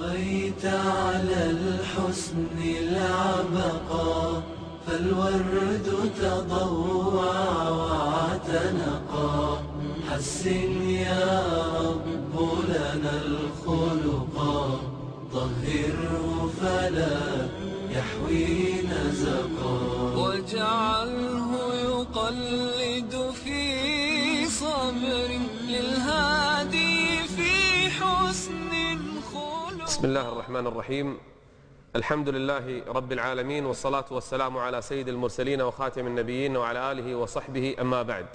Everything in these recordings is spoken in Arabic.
طفيت على الحسن العبقى فالورد تضوع واعتنقا حسن يا رب لنا الخلقا طهره فلا يحوي نزقا بسم الله الرحمن الرحيم. الحمد لله رب العالمين والصلاة والسلام على سيد المرسلين وخاتم النبيين وعلى آله وصحبه. أما بعد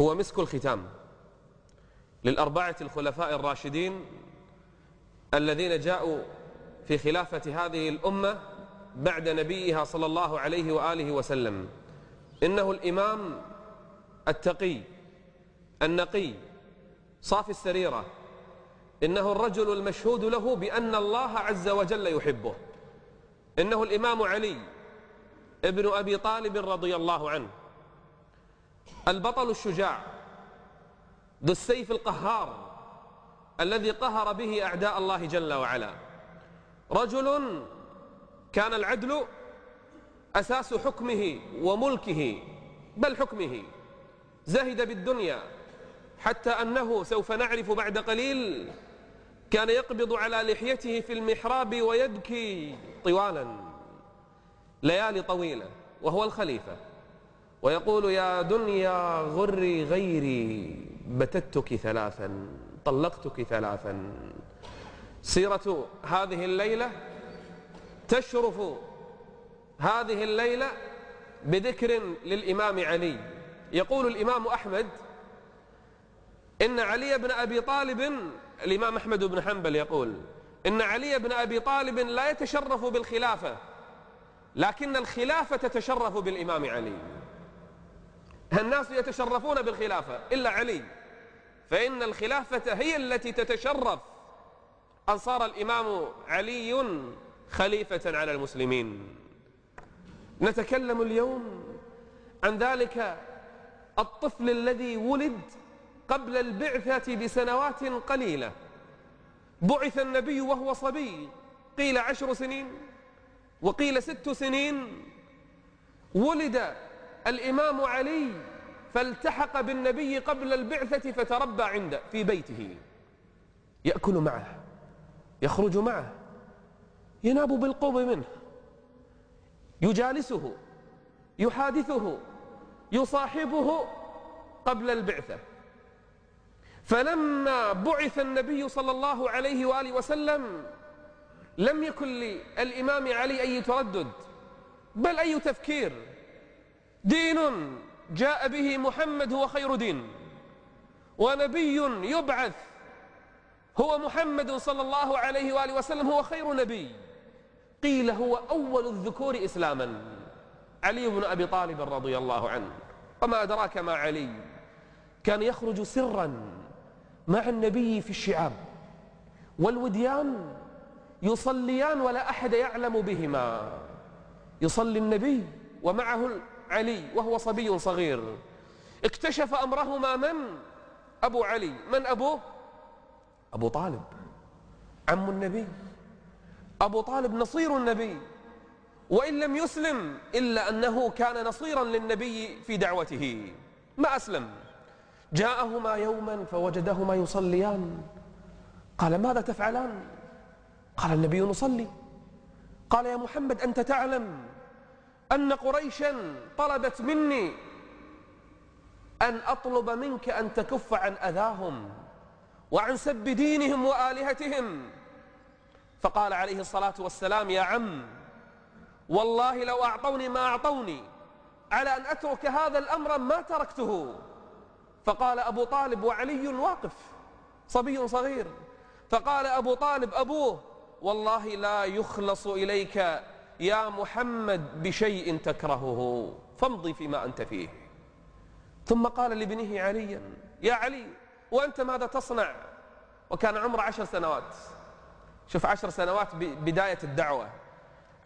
هو مسك الختام للأربعة الخلفاء الراشدين الذين جاءوا في خلافة هذه الأمة بعد نبيها صلى الله عليه وآله وسلم. إنه الإمام التقي النقي صافي السريرة إنه الرجل المشهود له بأن الله عز وجل يحبه. إنه الإمام علي ابن أبي طالب رضي الله عنه. البطل الشجاع ذو السيف القهار الذي قهر به أعداء الله جل وعلا. رجل كان العدل أساس حكمه وملكه بل حكمه. زهد بالدنيا حتى أنه سوف نعرف بعد قليل كان يقبض على لحيته في المحراب ويبكي طوالا ليالي طويلة وهو الخليفة. ويقول يا دنيا غري غيري بتتك ثلاثا طلقتك ثلاثا. سيرة هذه الليلة تشرف هذه الليلة بذكر للإمام علي. يقول الإمام أحمد إن علي بن أبي طالب الإمام أحمد بن حنبل يقول إن علي بن أبي طالب لا يتشرف بالخلافة لكن الخلافة تتشرف بالإمام علي. الناس يتشرفون بالخلافة إلا علي. فإن الخلافة هي التي تتشرف. أن صار الإمام علي خليفة على المسلمين. نتكلم اليوم عن ذلك الطفل الذي ولد قبل البعثة بسنوات قليلة. بعث النبي وهو صبي. قيل عشر سنين وقيل ست سنين. ولد الإمام علي فالتحق بالنبي قبل البعثة فتربى عنده في بيته. يأكل معه يخرج معه يناب بالقرب منه. يجالسه يحادثه يصاحبه قبل البعثة. فلما بعث النبي صلى الله عليه وآله وسلم لم يكن للإمام علي أي تردد بل أي تفكير. دين جاء به محمد هو خير دين ونبي يبعث هو محمد صلى الله عليه وآله وسلم هو خير نبي. قيل هو أول الذكور إسلاما. علي بن أبي طالب رضي الله عنه. وما أدراك ما علي؟ كان يخرج سرا. مع النبي في الشعاب. والوديان يصليان ولا أحد يعلم بهما. يصلي النبي ومعه علي وهو صبي صغير. اكتشف أمرهما من؟ أبو علي. من أبوه؟ أبو طالب. عم النبي. أبو طالب نصير النبي. وإن لم يسلم إلا أنه كان نصيرا للنبي في دعوته. ما أسلم. جاءهما يوما فوجدهما يصليان. قال ماذا تفعلان؟ قال النبي نصلي. قال يا محمد أنت تعلم أن قريشا طلبت مني أن أطلب منك أن تكف عن أذاهم وعن سب دينهم وآلهتهم. فقال عليه الصلاة والسلام يا عم والله لو أعطوني ما أعطوني على أن أترك هذا الأمر ما تركته. فقال أبو طالب وعلي واقف صبي صغير. فقال أبو طالب أبوه والله لا يخلص إليك يا محمد بشيء تكرهه فامضي فيما أنت فيه. ثم قال لابنه عليا يا علي وأنت ماذا تصنع؟ وكان عمره عشر سنوات. شوف عشر سنوات بداية الدعوة.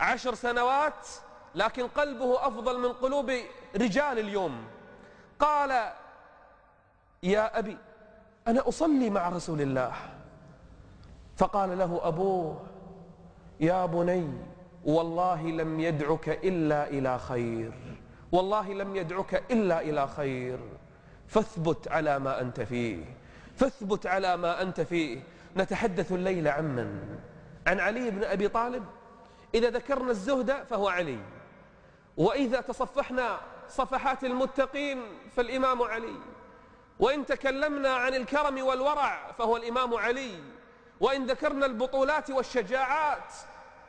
عشر سنوات لكن قلبه أفضل من قلوب رجال اليوم. قال يا أبي أنا أصلي مع رسول الله. فقال له أبوه يا بني والله لم يدعك إلا إلى خير. والله لم يدعك إلا إلى خير. فاثبت على ما أنت فيه. فاثبت على ما أنت فيه. نتحدث الليلة عن من؟ عن علي بن أبي طالب. إذا ذكرنا الزهد فهو علي. وإذا تصفحنا صفحات المتقين فالإمام علي. وإن تكلمنا عن الكرم والورع فهو الإمام علي وإن ذكرنا البطولات والشجاعات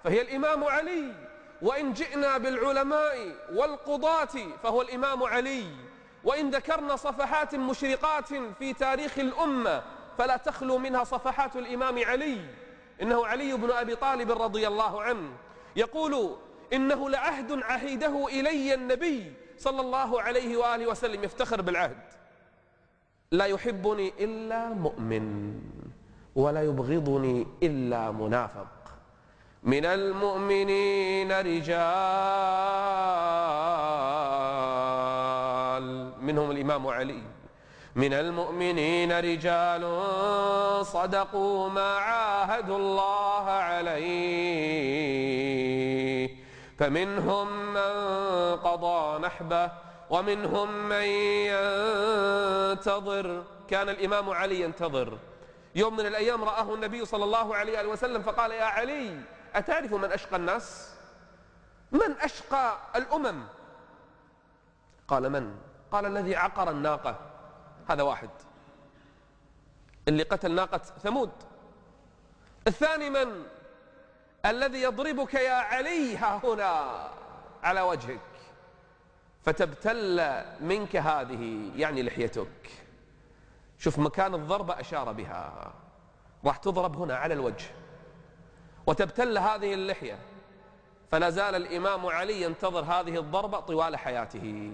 فهي الإمام علي وإن جئنا بالعلماء والقضاة فهو الإمام علي وإن ذكرنا صفحات مشرقات في تاريخ الأمة فلا تخلو منها صفحات الإمام علي. إنه علي بن أبي طالب رضي الله عنه يقول إنه لعهد عهيده إلي النبي صلى الله عليه وآله وسلم يفتخر بالعهد. لا يحبني إلا مؤمن ولا يبغضني إلا منافق. من المؤمنين رجال منهم الإمام علي. من المؤمنين رجال صدقوا ما عاهدوا الله عليه. فمنهم من قضى نحبه ومنهم من ينتظر كان الإمام علي ينتظر. يوم من الأيام رآه النبي صلى الله عليه وسلم فقال يا علي أتعرف من أشقى الناس؟ من أشقى الأمم؟ قال من؟ قال الذي عقر الناقة. هذا واحد. اللي قتل ناقة ثمود. الثاني من؟ الذي يضربك يا علي ها هنا على وجهك. فتبتل منك هذه يعني لحيتك. شوف مكان الضربة أشار بها. راح تضرب هنا على الوجه. وتبتل هذه اللحية. فلا زال الإمام علي ينتظر هذه الضربة طوال حياته.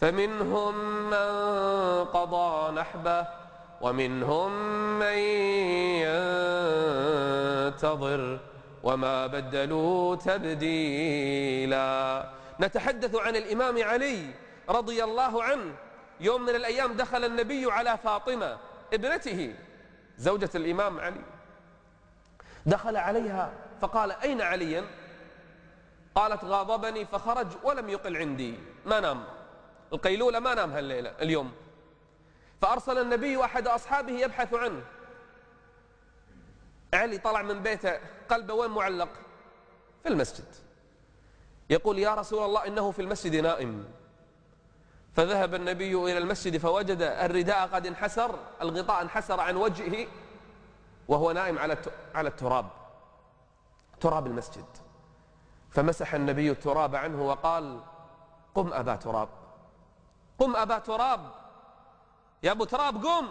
فمنهم من قضى نحبه ومنهم من ينتظر وما بدلوا تبديلا. نتحدث عن الإمام علي رضي الله عنه. يوم من الأيام دخل النبي على فاطمة ابنته زوجة الإمام علي. دخل عليها فقال أين عليا قالت غاضبني فخرج ولم يقل عندي. ما نام؟ القيلولة ما نام هالليلة اليوم. فأرسل النبي أحد أصحابه يبحث عنه. علي طلع من بيته قلبه وين معلق؟ في المسجد. يقول يا رسول الله إنه في المسجد نائم. فذهب النبي إلى المسجد فوجد الرداء قد انحسر الغطاء انحسر عن وجهه وهو نائم على على التراب تراب المسجد. فمسح النبي التراب عنه وقال قم أبا تراب قم أبا تراب يا أبو تراب قم.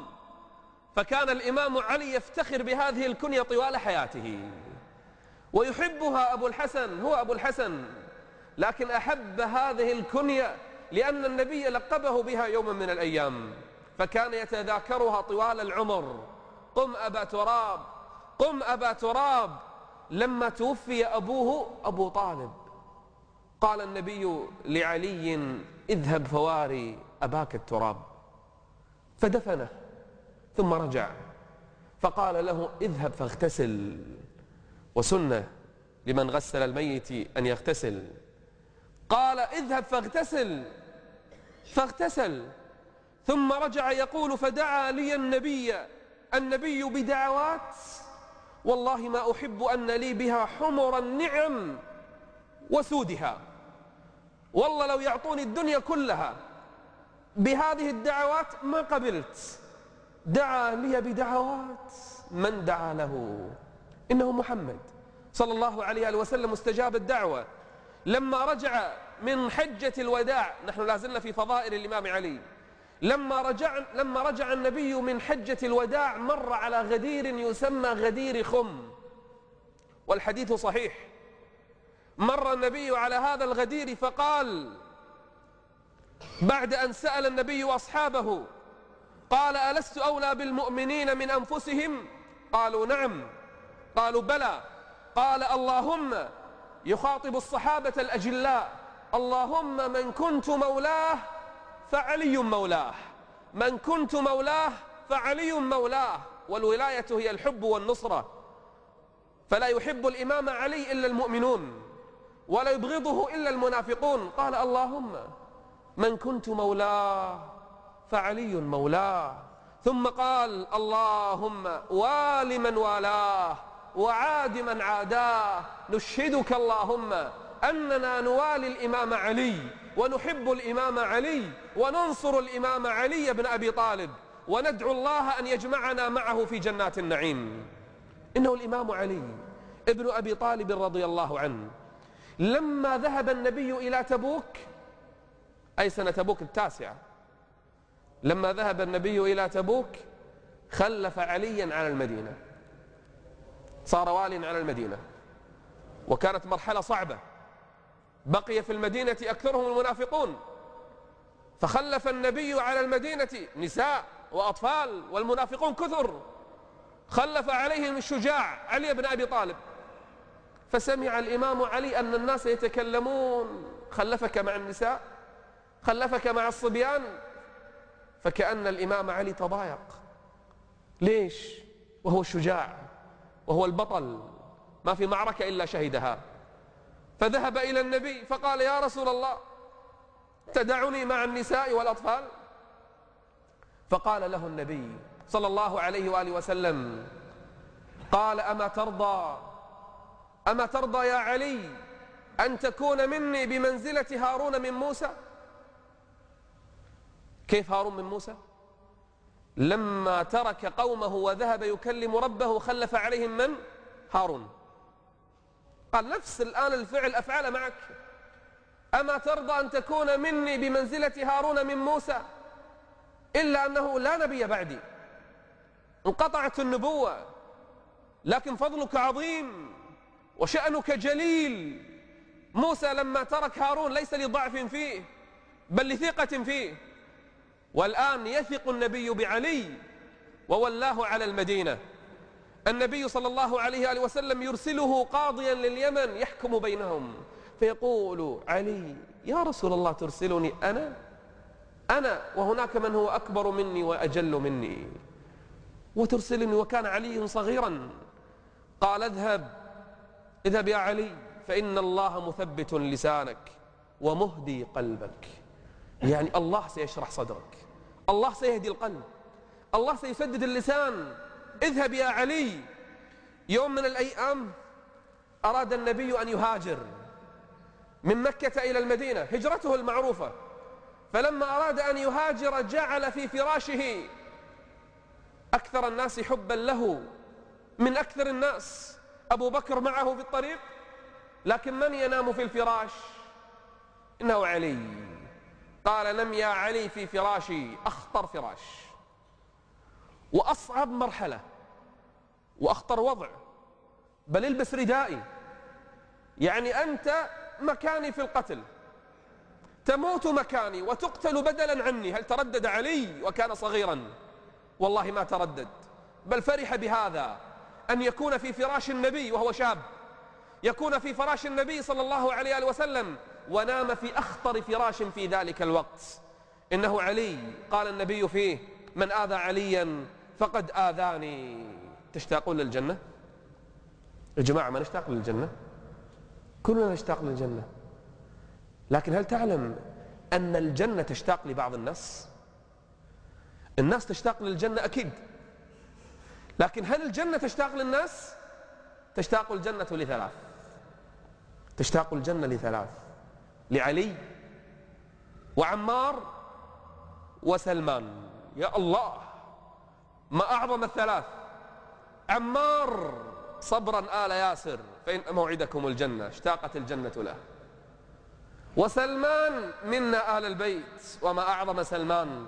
فكان الإمام علي يفتخر بهذه الكنية طوال حياته. ويحبها أبو الحسن هو أبو الحسن. لكن أحب هذه الكنية لأن النبي لقبه بها يوما من الأيام فكان يتذاكرها طوال العمر. قم أبا تراب قم أبا تراب. لما توفي أبوه أبو طالب. قال النبي لعلي اذهب فواري أباك التراب. فدفنه ثم رجع. فقال له اذهب فاغتسل. وسنة لمن غسل الميت أن يغتسل. قال اذهب فاغتسل. فاغتسل. ثم رجع يقول فدعا لي النبي. النبي بدعوات. والله ما أحب أن لي بها حمر النعم وسودها. والله لو يعطوني الدنيا كلها بهذه الدعوات ما قبلت. دعا لي بدعوات. من دعا له؟ إنه محمد. صلى الله عليه وسلم استجاب الدعوة. لما رجع من حجة الوداع نحن لازلنا في فضائل الإمام علي. لما رجع, لما رجع النبي من حجة الوداع مر على غدير يسمى غدير خم. والحديث صحيح. مر النبي على هذا الغدير فقال بعد أن سأل النبي أصحابه قال ألست أولى بالمؤمنين من أنفسهم؟ قالوا نعم. قالوا بلى. قال اللهم يخاطب الصحابة الأجلاء. اللهم من كنت مولاه فعلي مولاه. من كنت مولاه فعلي مولاه. والولاية هي الحب والنصرة. فلا يحب الإمام علي إلا المؤمنون ولا يبغضه إلا المنافقون. قال اللهم من كنت مولاه فعلي مولاه. ثم قال اللهم وال من والاه. وعاد من عاداه نشهدك اللهم أننا نوالي الإمام علي ونحب الإمام علي وننصر الإمام علي بن أبي طالب وندعو الله أن يجمعنا معه في جنات النعيم. إنه الإمام علي ابن أبي طالب رضي الله عنه. لما ذهب النبي إلى تبوك أي سنة تبوك التاسعة لما ذهب النبي إلى تبوك خلف عليا على المدينة. صار واليا على المدينة. وكانت مرحلة صعبة. بقي في المدينة أكثرهم المنافقون. فخلف النبي على المدينة نساء وأطفال والمنافقون كثر. خلف عليهم الشجاع علي بن أبي طالب. فسمع الإمام علي أن الناس يتكلمون. خلفك مع النساء خلفك مع الصبيان. فكأن الإمام علي تضايق. ليش؟ وهو الشجاع وهو البطل. ما في معركة إلا شهدها. فذهب إلى النبي فقال يا رسول الله تدعني مع النساء والأطفال؟ فقال له النبي صلى الله عليه وآله وسلم قال أما ترضى أما ترضى يا علي أن تكون مني بمنزلة هارون من موسى؟ كيف هارون من موسى؟ لما ترك قومه وذهب يكلم ربه خلف عليهم من؟ هارون. قال نفس الآن الفعل أفعل معك. أما ترضى أن تكون مني بمنزلة هارون من موسى؟ إلا أنه لا نبي بعدي. انقطعت النبوة لكن فضلك عظيم وشأنك جليل. موسى لما ترك هارون ليس لضعف فيه بل لثقة فيه. والآن يثق النبي بعلي وولاه على المدينة. النبي صلى الله عليه وآله وسلم يرسله قاضيا لليمن يحكم بينهم. فيقول علي يا رسول الله ترسلني أنا؟ أنا وهناك من هو أكبر مني وأجل مني. وترسلني وكان علي صغيرا. قال اذهب اذهب يا علي فإن الله مثبت لسانك ومهدي قلبك. يعني الله سيشرح صدرك. الله سيهدي القلب. الله سيسدد اللسان. اذهب يا علي. يوم من الأيام أراد النبي أن يهاجر من مكة إلى المدينة. هجرته المعروفة. فلما أراد أن يهاجر جعل في فراشه أكثر الناس حبا له من أكثر الناس. أبو بكر معه في الطريق. لكن من ينام في الفراش؟ إنه علي. قال نم يا علي في فراشي أخطر فراش. وأصعب مرحلة. وأخطر وضع. بل البس ردائي. يعني أنت مكاني في القتل. تموت مكاني وتقتل بدلا عني. هل تردد علي وكان صغيرا؟ والله ما تردد. بل فرح بهذا أن يكون في فراش النبي وهو شاب. يكون في فراش النبي صلى الله عليه وسلم. ونام في أخطر فراش في ذلك الوقت. إنه علي قال النبي فيه من آذى عليا فقد آذاني. تشتاقون للجنة؟ يا جماعة ما نشتاق للجنة؟ كلنا نشتاق للجنة. لكن هل تعلم أن الجنة تشتاق لبعض الناس؟ الناس تشتاق للجنة أكيد. لكن هل الجنة تشتاق للناس؟ تشتاق الجنة لثلاث. تشتاق الجنة لثلاث. لعلي وعمار وسلمان. يا الله ما أعظم الثلاث. عمار صبرا آل ياسر فإن موعدكم الجنة اشتاقت الجنة له. وسلمان منا آل البيت وما أعظم سلمان.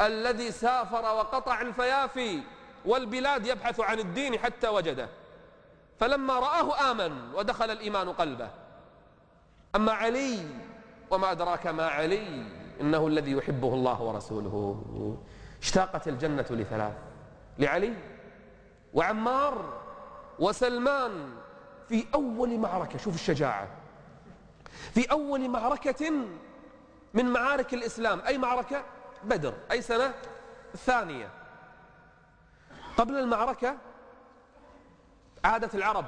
الذي سافر وقطع الفيافي والبلاد يبحث عن الدين حتى وجده. فلما رآه آمن ودخل الإيمان قلبه. أما علي وما أدراك ما علي إنه الذي يحبه الله ورسوله. اشتاقت الجنة لثلاث لعلي وعمار وسلمان في أول معركة. شوف الشجاعة. في أول معركة من معارك الإسلام. أي معركة؟ بدر. أي سنة؟ الثانية. قبل المعركة عادة العرب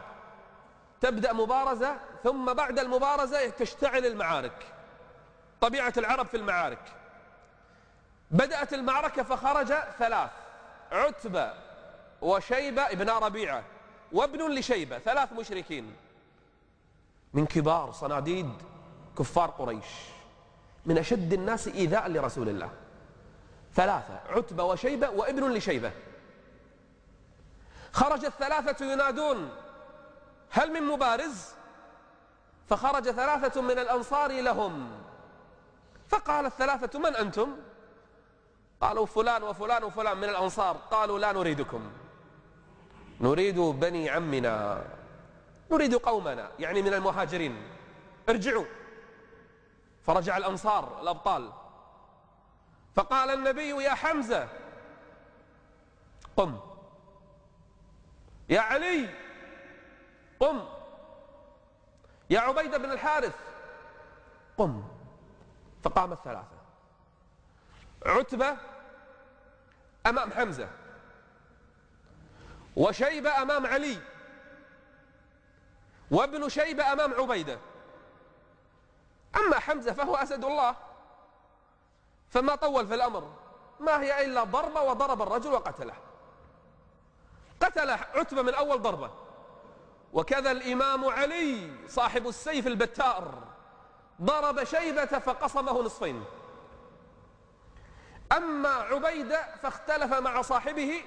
تبدأ مبارزة ثم بعد المبارزة تشتعل المعارك. طبيعة العرب في المعارك. بدأت المعركة فخرج ثلاث عتبة وشيبة ابن ربيعة وابن لشيبة ثلاث مشركين. من كبار صناديد كفار قريش من أشد الناس إيذاء لرسول الله. ثلاثة عتبة وشيبة وابن لشيبة. خرج الثلاثة ينادون هل من مبارز؟ فخرج ثلاثة من الأنصار لهم. فقال الثلاثة من أنتم؟ قالوا فلان وفلان وفلان من الأنصار. قالوا لا نريدكم. نريد بني عمنا. نريد قومنا يعني من المهاجرين. ارجعوا. فرجع الأنصار الأبطال. فقال النبي يا حمزة قم. يا علي قم. يا عبيدة بن الحارث. قم. فقام الثلاثة. عتبة أمام حمزة. وشيبة أمام علي. وابن شيبة أمام عبيدة. أما حمزة فهو أسد الله. فما طول في الأمر. ما هي إلا ضربة وضرب الرجل وقتله. قتل عتبة من أول ضربة. وكذا الإمام علي صاحب السيف البتار ضرب شيبة فقصمه نصفين. أما عبيدة فاختلف مع صاحبه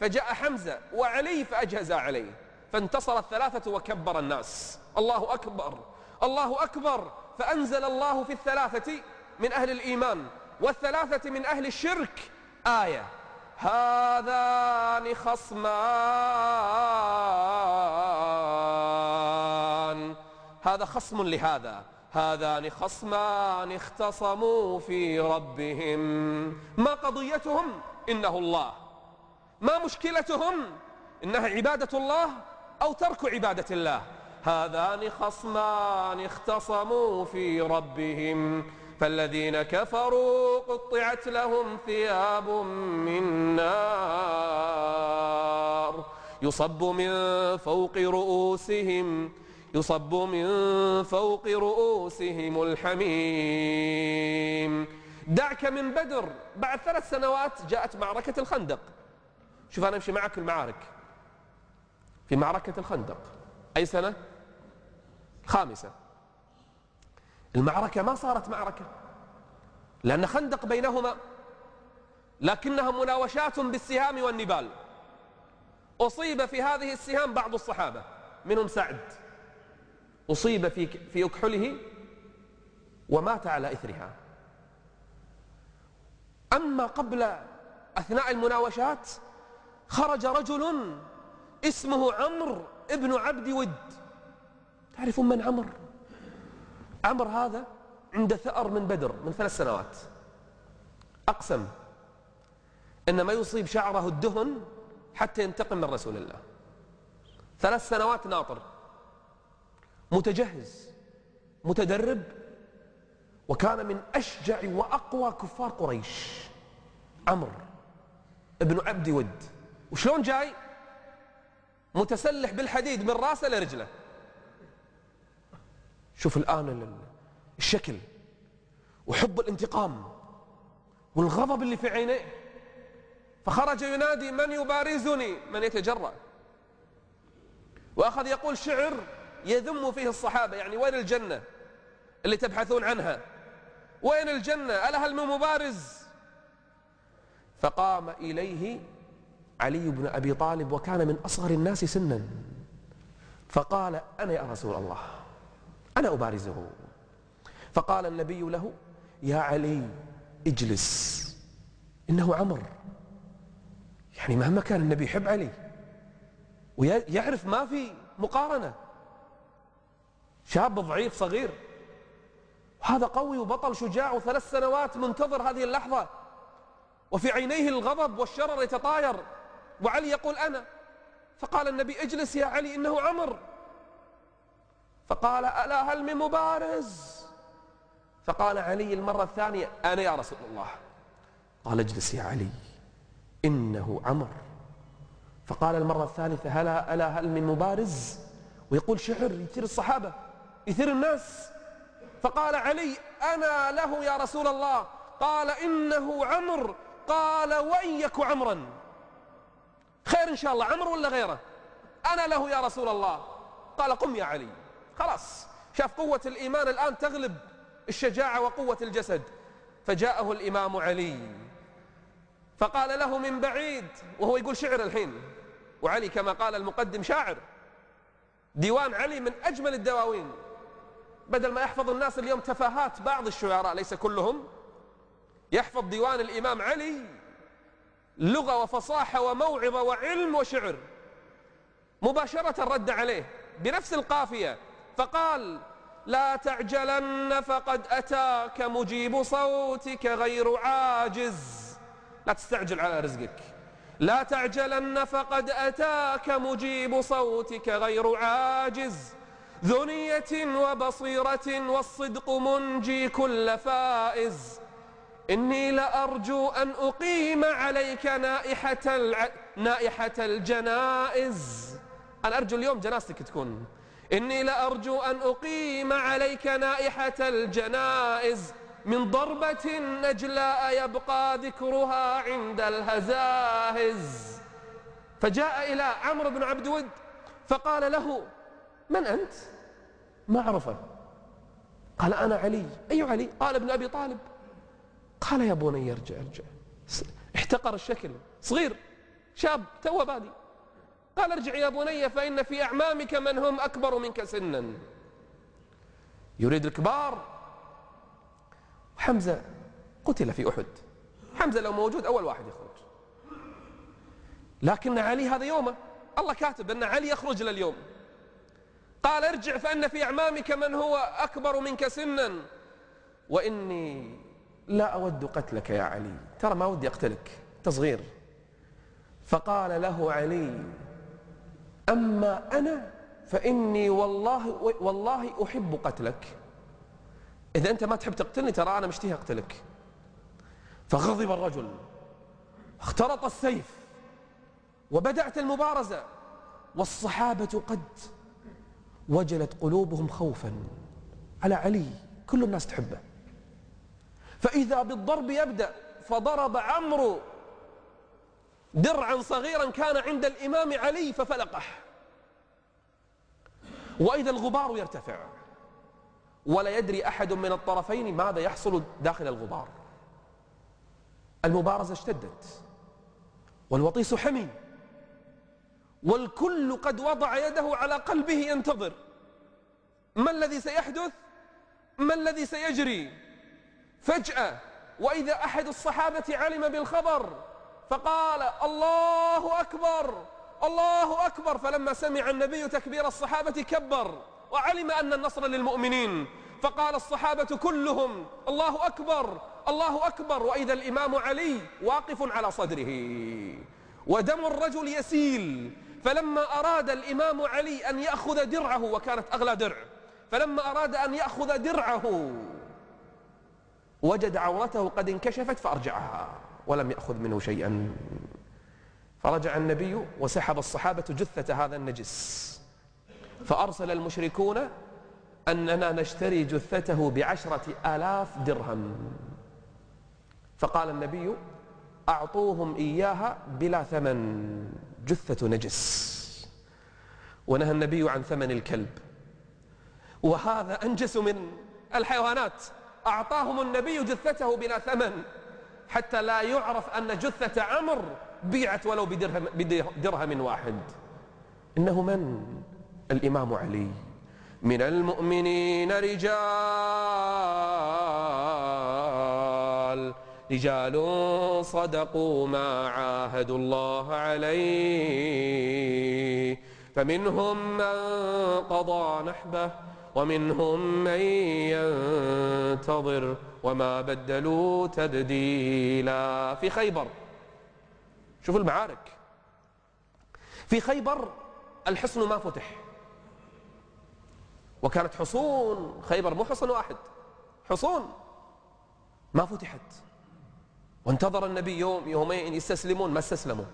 فجاء حمزة وعلي فأجهز عليه فانتصر الثلاثة وكبر الناس. الله أكبر الله أكبر فأنزل الله في الثلاثة من أهل الإيمان والثلاثة من أهل الشرك آية. هذان خصمان. هذا خصم لهذا. هذان خصمان اختصموا في ربهم. ما قضيتهم؟ إنه الله. ما مشكلتهم؟ إنها عبادة الله أو ترك عبادة الله. هذان خصمان اختصموا في ربهم. فالذين كفروا قطعت لهم ثياب من نار يصب من فوق رؤوسهم يصب من فوق رؤوسهم الحميم. دعك من بدر بعد ثلاث سنوات جاءت معركة الخندق. شوف أنا أمشي معك المعارك. في معركة الخندق. أي سنة؟ خامسة. المعركة ما صارت معركة. لأن خندق بينهما لكنها مناوشات بالسهام والنبال. أصيب في هذه السهام بعض الصحابة منهم سعد. أصيب في في أكحله ومات على إثرها. أما قبل أثناء المناوشات خرج رجل اسمه عمرو ابن عبد ود. تعرفون من عمرو؟ عمرو هذا عنده ثأر من بدر من ثلاث سنوات. أقسم إن ما يصيب شعره الدهن حتى ينتقم من رسول الله. ثلاث سنوات ناطر. متجهز متدرب وكان من أشجع وأقوى كفار قريش. عمرو ابن عبد ود. وشلون جاي؟ متسلح بالحديد من راسه لرجله. شوف الآن الشكل وحب الانتقام والغضب اللي في عينيه. فخرج ينادي من يبارزني؟ من يتجرأ. وأخذ يقول شعر يذم فيه الصحابة يعني وين الجنة اللي تبحثون عنها؟ وين الجنة؟ ألا هل من مبارز؟ فقام إليه علي بن أبي طالب وكان من أصغر الناس سنا. فقال أنا يا رسول الله. أنا أبارزه. فقال النبي له يا علي اجلس. إنه عمر. يعني مهما كان النبي يحب علي ويعرف ما في مقارنة. شاب ضعيف صغير. هذا قوي وبطل شجاع وثلاث سنوات منتظر هذه اللحظة. وفي عينيه الغضب والشرر يتطاير. وعلي يقول أنا. فقال النبي اجلس يا علي إنه عمر. فقال ألا هل من مبارز؟ فقال علي المرة الثانية أنا يا رسول الله. قال اجلس يا علي إنه عمر. فقال المرة الثالثة هلا ألا هل من مبارز؟ ويقول شعر يثير الصحابة يثير الناس. فقال علي أنا له يا رسول الله. قال إنه عمر. قال وإن يك عمرا. خير إن شاء الله عمر ولا غيره؟ أنا له يا رسول الله. قال قم يا علي. خلاص شاف قوة الإيمان الآن تغلب الشجاعة وقوة الجسد. فجاءه الإمام علي فقال له من بعيد وهو يقول شعر الحين. وعلي كما قال المقدم شاعر. ديوان علي من أجمل الدواوين. بدل ما يحفظ الناس اليوم تفاهات بعض الشعراء ليس كلهم يحفظ ديوان الإمام علي لغة وفصاحة وموعظة وعلم وشعر. مباشرة رد عليه بنفس القافية. فقال لا تعجلن فقد أتاك مجيب صوتك غير عاجز. لا تستعجل على رزقك. لا تعجلن فقد أتاك مجيب صوتك غير عاجز. ذنية وبصيرة والصدق منجي كل فائز. إني لأرجو أن أقيم عليك نائحة, الع... نائحة الجنائز. أنا أرجو اليوم جنازتك تكون إني لأرجو أن أقيم عليك نائحة الجنائز من ضربة نجلاء يبقى ذكرها عند الهزاهز فجاء إلى عمرو بن عبد ود فقال له من أنت؟ ما عرفه قال أنا علي. أي علي؟ قال ابن أبي طالب. قال يا بني ارجع ارجع. احتقر الشكل. صغير شاب تو بادي. قال ارجع يا بني فإن في أعمامك من هم أكبر منك سنا. يريد الكبار. حمزة قتل في أحد. حمزة لو موجود أول واحد يخرج. لكن علي هذا يومه. الله كاتب أن علي يخرج لليوم. قال ارجع فأن في أعمامك من هو أكبر منك سنا. وإني لا أود قتلك يا علي. ترى ما ودي أقتلك. تصغير. فقال له علي أما أنا فإني والله والله أحب قتلك. إذا أنت ما تحب تقتلني ترى أنا مشتهي أقتلك. فغضب الرجل. اخترط السيف. وبدأت المبارزة. والصحابة قد وجلت قلوبهم خوفا على علي. كل الناس تحبه. فإذا بالضرب يبدأ فضرب عمرو درعا صغيرا كان عند الإمام علي ففلقه. وإذا الغبار يرتفع. ولا يدري أحد من الطرفين ماذا يحصل داخل الغبار. المبارزة اشتدت. والوطيس حمي. والكل قد وضع يده على قلبه ينتظر. ما الذي سيحدث؟ ما الذي سيجري؟ فجأة وإذا أحد الصحابة علم بالخبر فقال الله أكبر الله أكبر. فلما سمع النبي تكبير الصحابة كبر وعلم أن النصر للمؤمنين. فقال الصحابة كلهم الله أكبر الله أكبر. وإذا الإمام علي واقف على صدره ودم الرجل يسيل. فلما أراد الإمام علي أن يأخذ درعه وكانت أغلى درع. فلما أراد أن يأخذ درعه وجد عورته قد انكشفت فأرجعها. ولم يأخذ منه شيئا. فرجع النبي وسحب الصحابة جثة هذا النجس. فأرسل المشركون أننا نشتري جثته بعشرة آلاف درهم. فقال النبي أعطوهم إياها بلا ثمن. جثة نجس. ونهى النبي عن ثمن الكلب. وهذا أنجس من الحيوانات. أعطاهم النبي جثته بلا ثمن. حتى لا يعرف أن جثة عمر بيعت ولو بدرهم, بدرهم واحد. إنه من؟ الإمام علي. من المؤمنين رجال. رجال صدقوا ما عاهدوا الله عليه. فمنهم من قضى نحبه ومنهم من ينتظر وما بدلوا تبديلا. في خيبر شوفوا المعارك. في خيبر الحصن ما فتح. وكانت حصون خيبر مو حصن واحد حصون ما فتحت. وانتظر النبي يوم يومين يستسلمون ما استسلموا.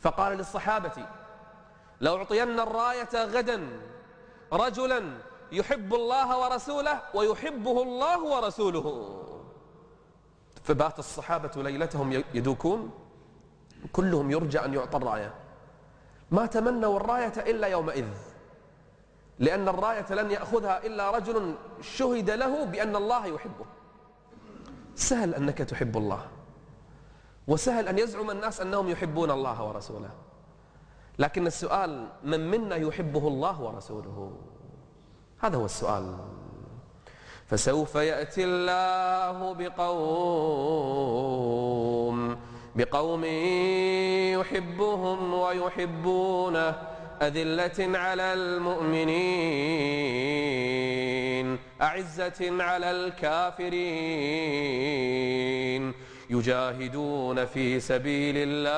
فقال للصحابة لأعطين الراية غدا رجلا يحب الله ورسوله ويحبه الله ورسوله. فبات الصحابة ليلتهم يدوكون كلهم يرجى أن يعطى الراية. ما تمنوا الراية إلا يومئذ لأن الراية لن يأخذها إلا رجل شهد له بأن الله يحبه. سهل أنك تحب الله وسهل أن يزعم الناس أنهم يحبون الله ورسوله. لكن السؤال من منا يحبه الله ورسوله؟ هذا هو السؤال. فسوف يأتي الله بقوم بقوم يحبهم ويحبونه أذلة على المؤمنين أعزة على الكافرين. يجاهدون في سبيل الله.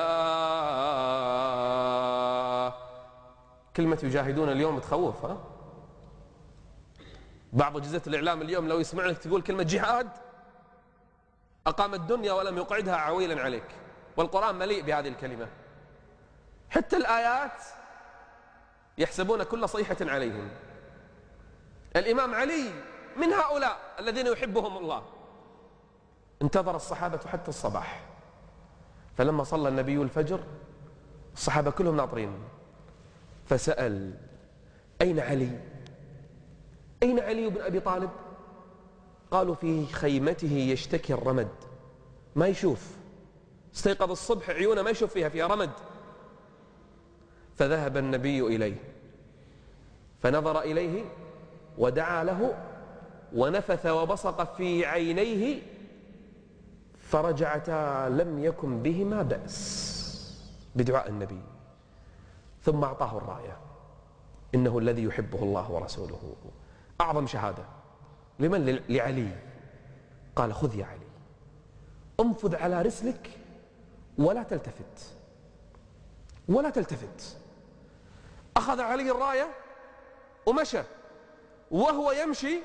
كلمة يجاهدون اليوم تخوف ها؟ بعض أجهزة الإعلام اليوم لو يسمعك تقول كلمة جهاد أقام الدنيا ولم يقعدها عويلا عليك. والقرآن مليء بهذه الكلمة. حتى الآيات يحسبون كل صيحة عليهم. الإمام علي من هؤلاء الذين يحبهم الله. انتظر الصحابة حتى الصباح. فلما صلى النبي الفجر الصحابة كلهم ناطرين. فسأل أين علي؟ أين علي بن أبي طالب؟ قالوا في خيمته يشتكي الرمد. ما يشوف. استيقظ الصبح عيونه ما يشوف فيها فيها رمد. فذهب النبي إليه. فنظر إليه ودعا له ونفث وبصق في عينيه فرجعتا لم يكن بهما بأس بدعاء النبي. ثم أعطاه الراية. إنه الذي يحبه الله ورسوله. أعظم شهادة. لمن؟ لعلي. قال خذ يا علي. انفذ على رسلك ولا تلتفت. ولا تلتفت. أخذ علي الراية ومشى. وهو يمشي.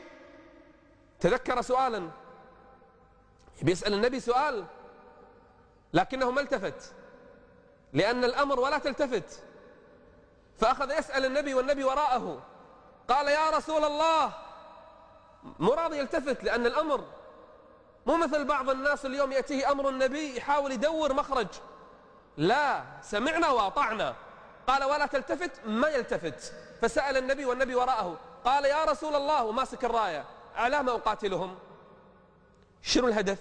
تذكر سؤالا. بيسأل النبي سؤال لكنه ما التفت لأن الأمر ولا تلتفت. فأخذ يسأل النبي والنبي وراءه قال يا رسول الله مو راضي يلتفت لأن الأمر مو مثل بعض الناس اليوم يأتيه أمر النبي يحاول يدور مخرج لا سمعنا وأطعنا. قال ولا تلتفت ما يلتفت. فسأل النبي والنبي وراءه قال يا رسول الله وماسك الراية على ما أقاتلهم؟ شنو الهدف؟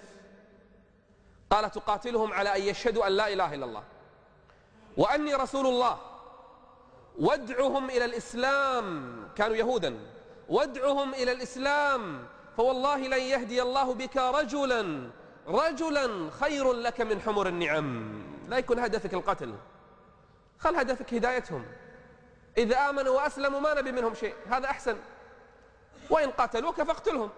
قال تقاتلهم على أن يشهدوا أن لا إله إلا الله. وأني رسول الله. وادعهم إلى الإسلام. كانوا يهودا. وادعهم إلى الإسلام. فوالله لن يهدي الله بك رجلا. رجلا خير لك من حمر النعم. لا يكون هدفك القتل. خل هدفك هدايتهم. إذا آمنوا وأسلموا ما نبي منهم شيء. هذا أحسن. وإن قاتلوك فاقتلهم.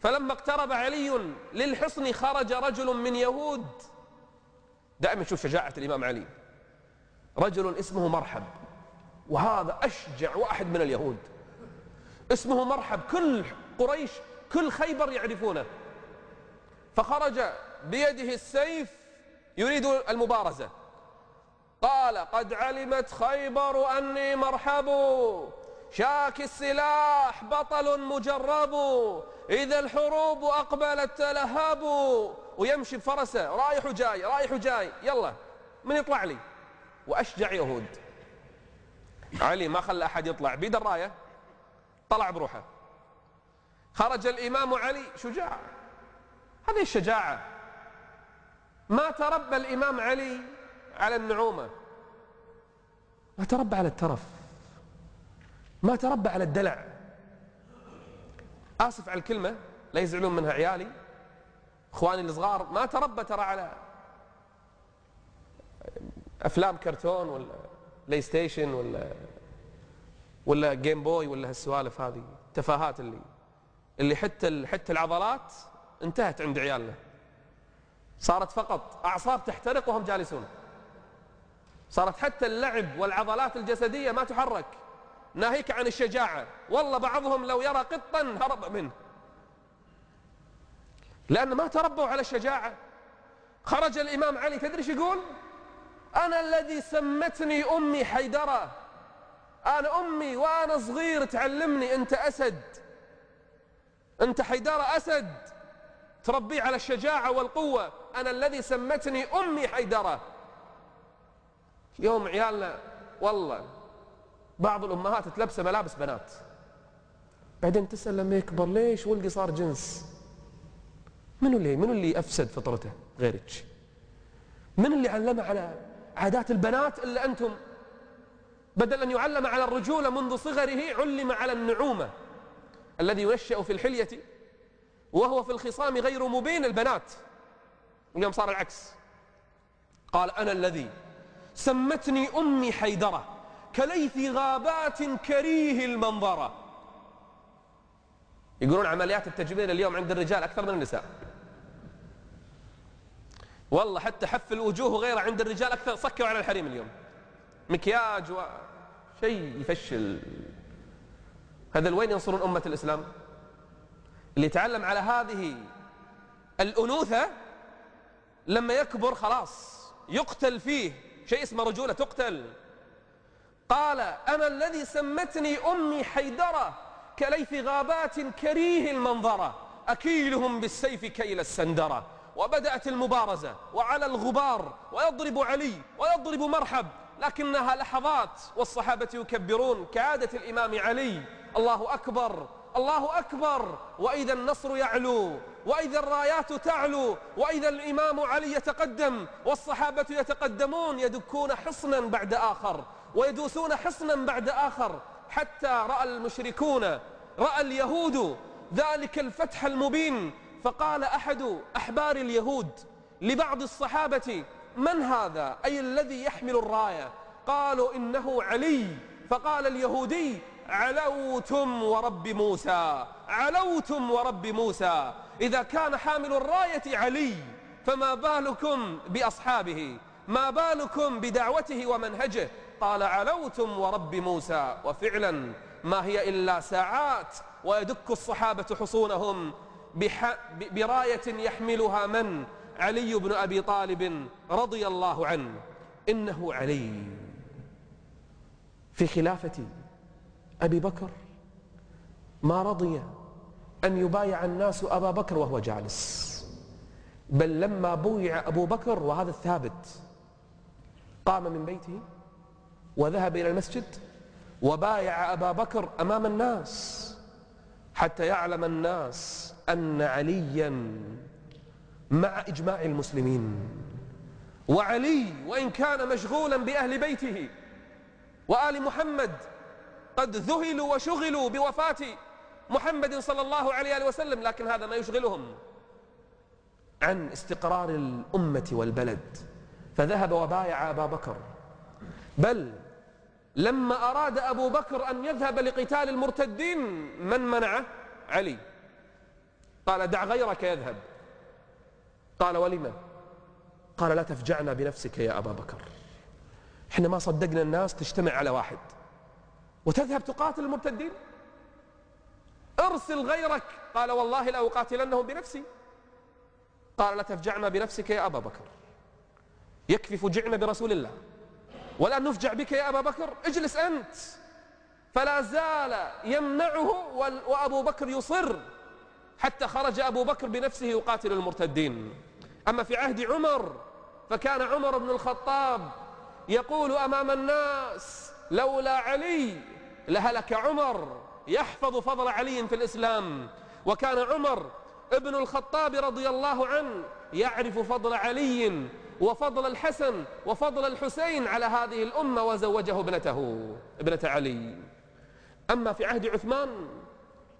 فلما اقترب علي للحصن خرج رجل من يهود. دائما شوف شجاعة الإمام علي. رجل اسمه مرحب وهذا أشجع واحد من اليهود. اسمه مرحب كل قريش كل خيبر يعرفونه. فخرج بيده السيف يريد المبارزة. قال قد علمت خيبر أني مرحب. شاك السلاح بطل مجرب. إذا الحروب أقبلت تلهب ويمشي بفرسه رايح وجاي رايح وجاي. يلا من يطلع لي؟ وأشجع يهود. علي ما خلى أحد يطلع. بيد الراية. طلع بروحه. خرج الإمام علي. شجاع هذه الشجاعة. ما تربى الإمام علي على النعومة. ما تربى على الترف. ما تربى على الدلع. آسف على الكلمة لا يزعلون منها عيالي. إخواني الصغار ما تربى ترى على أفلام كرتون ولا PlayStation ولا ولا Game Boy ولا هالسوالف هذه. تفاهات اللي اللي حتى حتى العضلات انتهت عند عيالنا. صارت فقط أعصاب تحترق وهم جالسون. صارت حتى اللعب والعضلات الجسدية ما تحرك. ناهيك عن الشجاعة. والله بعضهم لو يرى قطا هرب منه. لأن ما تربوا على الشجاعة. خرج الإمام علي تدري إيش يقول؟ أنا الذي سمتني أمي حيدرة. أنا أمي وأنا صغير تعلمني أنت أسد. أنت حيدرة أسد. تربيه على الشجاعة والقوة. أنا الذي سمتني أمي حيدرة. يوم عيالنا والله بعض الأمهات تلبس ملابس بنات. بعدين تسأل لما يكبر ليش ولدي صار جنس؟ منو اللي منو اللي أفسد فطرته غيرك؟ من اللي علمه على عادات البنات إلا أنتم؟ بدل أن يعلم على الرجولة منذ صغره علم على النعومة الذي ينشأ في الحلية وهو في الخصام غير مبين البنات اليوم صار العكس. قال أنا الذي سمتني أمي حيدرة. كليث غابات كريه المنظرة. يقولون عمليات التجميل اليوم عند الرجال أكثر من النساء. والله حتى حف الوجوه وغيره عند الرجال أكثر. صكوا على الحريم اليوم. مكياج و... شيء يفشل. هذا وين ينصرون أمة الإسلام؟ اللي يتعلم على هذه الأنوثة لما يكبر خلاص يقتل فيه. شيء اسمه رجولة تقتل. قال أنا الذي سمتني أمي حيدرة كليث غابات كريه المنظرة أكيلهم بالسيف كيل السندرة. وبدأت المبارزة وعلى الغبار ويضرب علي ويضرب مرحب. لكنها لحظات والصحابة يكبرون كعادة الإمام علي. الله أكبر الله أكبر. وإذا النصر يعلو وإذا الرايات تعلو وإذا الإمام علي يتقدم والصحابة يتقدمون يدكون حصنا بعد آخر. ويدوسون حصنا بعد آخر حتى رأى المشركون رأى اليهود ذلك الفتح المبين. فقال أحد أحبار اليهود لبعض الصحابة من هذا؟ أي الذي يحمل الراية؟ قالوا إنه علي. فقال اليهودي علوتم ورب موسى علوتم ورب موسى. إذا كان حامل الراية علي فما بالكم بأصحابه ما بالكم بدعوته ومنهجه؟ قال علوتم ورب موسى وفعلا ما هي إلا ساعات ويدك الصحابة حصونهم براية يحملها من؟ علي بن أبي طالب رضي الله عنه. إنه علي. في خلافة أبي بكر ما رضي أن يبايع الناس أبا بكر وهو جالس. بل لما بويع أبو بكر وهذا الثابت قام من بيته وذهب إلى المسجد وبايع أبا بكر أمام الناس حتى يعلم الناس أن عليا مع إجماع المسلمين. وعلي وإن كان مشغولا بأهل بيته وآل محمد قد ذهلوا وشغلوا بوفاة محمد صلى الله عليه وسلم لكن هذا ما يشغلهم عن استقرار الأمة والبلد. فذهب وبايع أبا بكر. بل لما أراد أبو بكر أن يذهب لقتال المرتدين من منعه؟ علي. قال دع غيرك يذهب. قال ولما؟ قال لا تفجعنا بنفسك يا أبا بكر. إحنا ما صدقنا الناس تجتمع على واحد. وتذهب تقاتل المرتدين؟ ارسل غيرك. قال والله لا أقاتلنهم بنفسي. قال لا تفجعنا بنفسك يا أبا بكر. يكفي فجعنا برسول الله. ولا نفجع بك يا أبا بكر اجلس أنت. فلا زال يمنعه وأبو بكر يصر حتى خرج أبو بكر بنفسه يقاتل المرتدين. أما في عهد عمر فكان عمر بن الخطاب يقول أمام الناس لولا علي لهلك عمر يحفظ فضل علي في الإسلام. وكان عمر ابن الخطاب رضي الله عنه يعرف فضل علي وفضل الحسن وفضل الحسين على هذه الأمة وزوجه ابنته ابنة علي. أما في عهد عثمان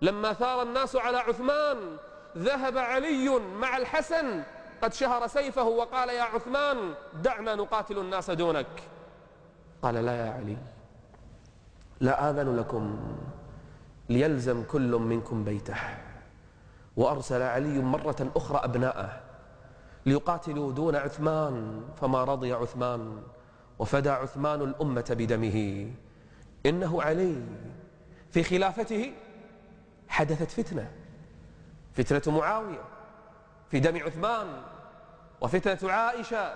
لما ثار الناس على عثمان ذهب علي مع الحسن قد شهر سيفه وقال يا عثمان دعنا نقاتل الناس دونك. قال لا يا علي لا آذن لكم ليلزم كل منكم بيته. وأرسل علي مرة أخرى أبناءه. ليقاتلوا دون عثمان فما رضي عثمان وفدى عثمان الأمة بدمه. إنه علي في خلافته حدثت فتنة فتنة معاوية في دم عثمان وفتنة عائشة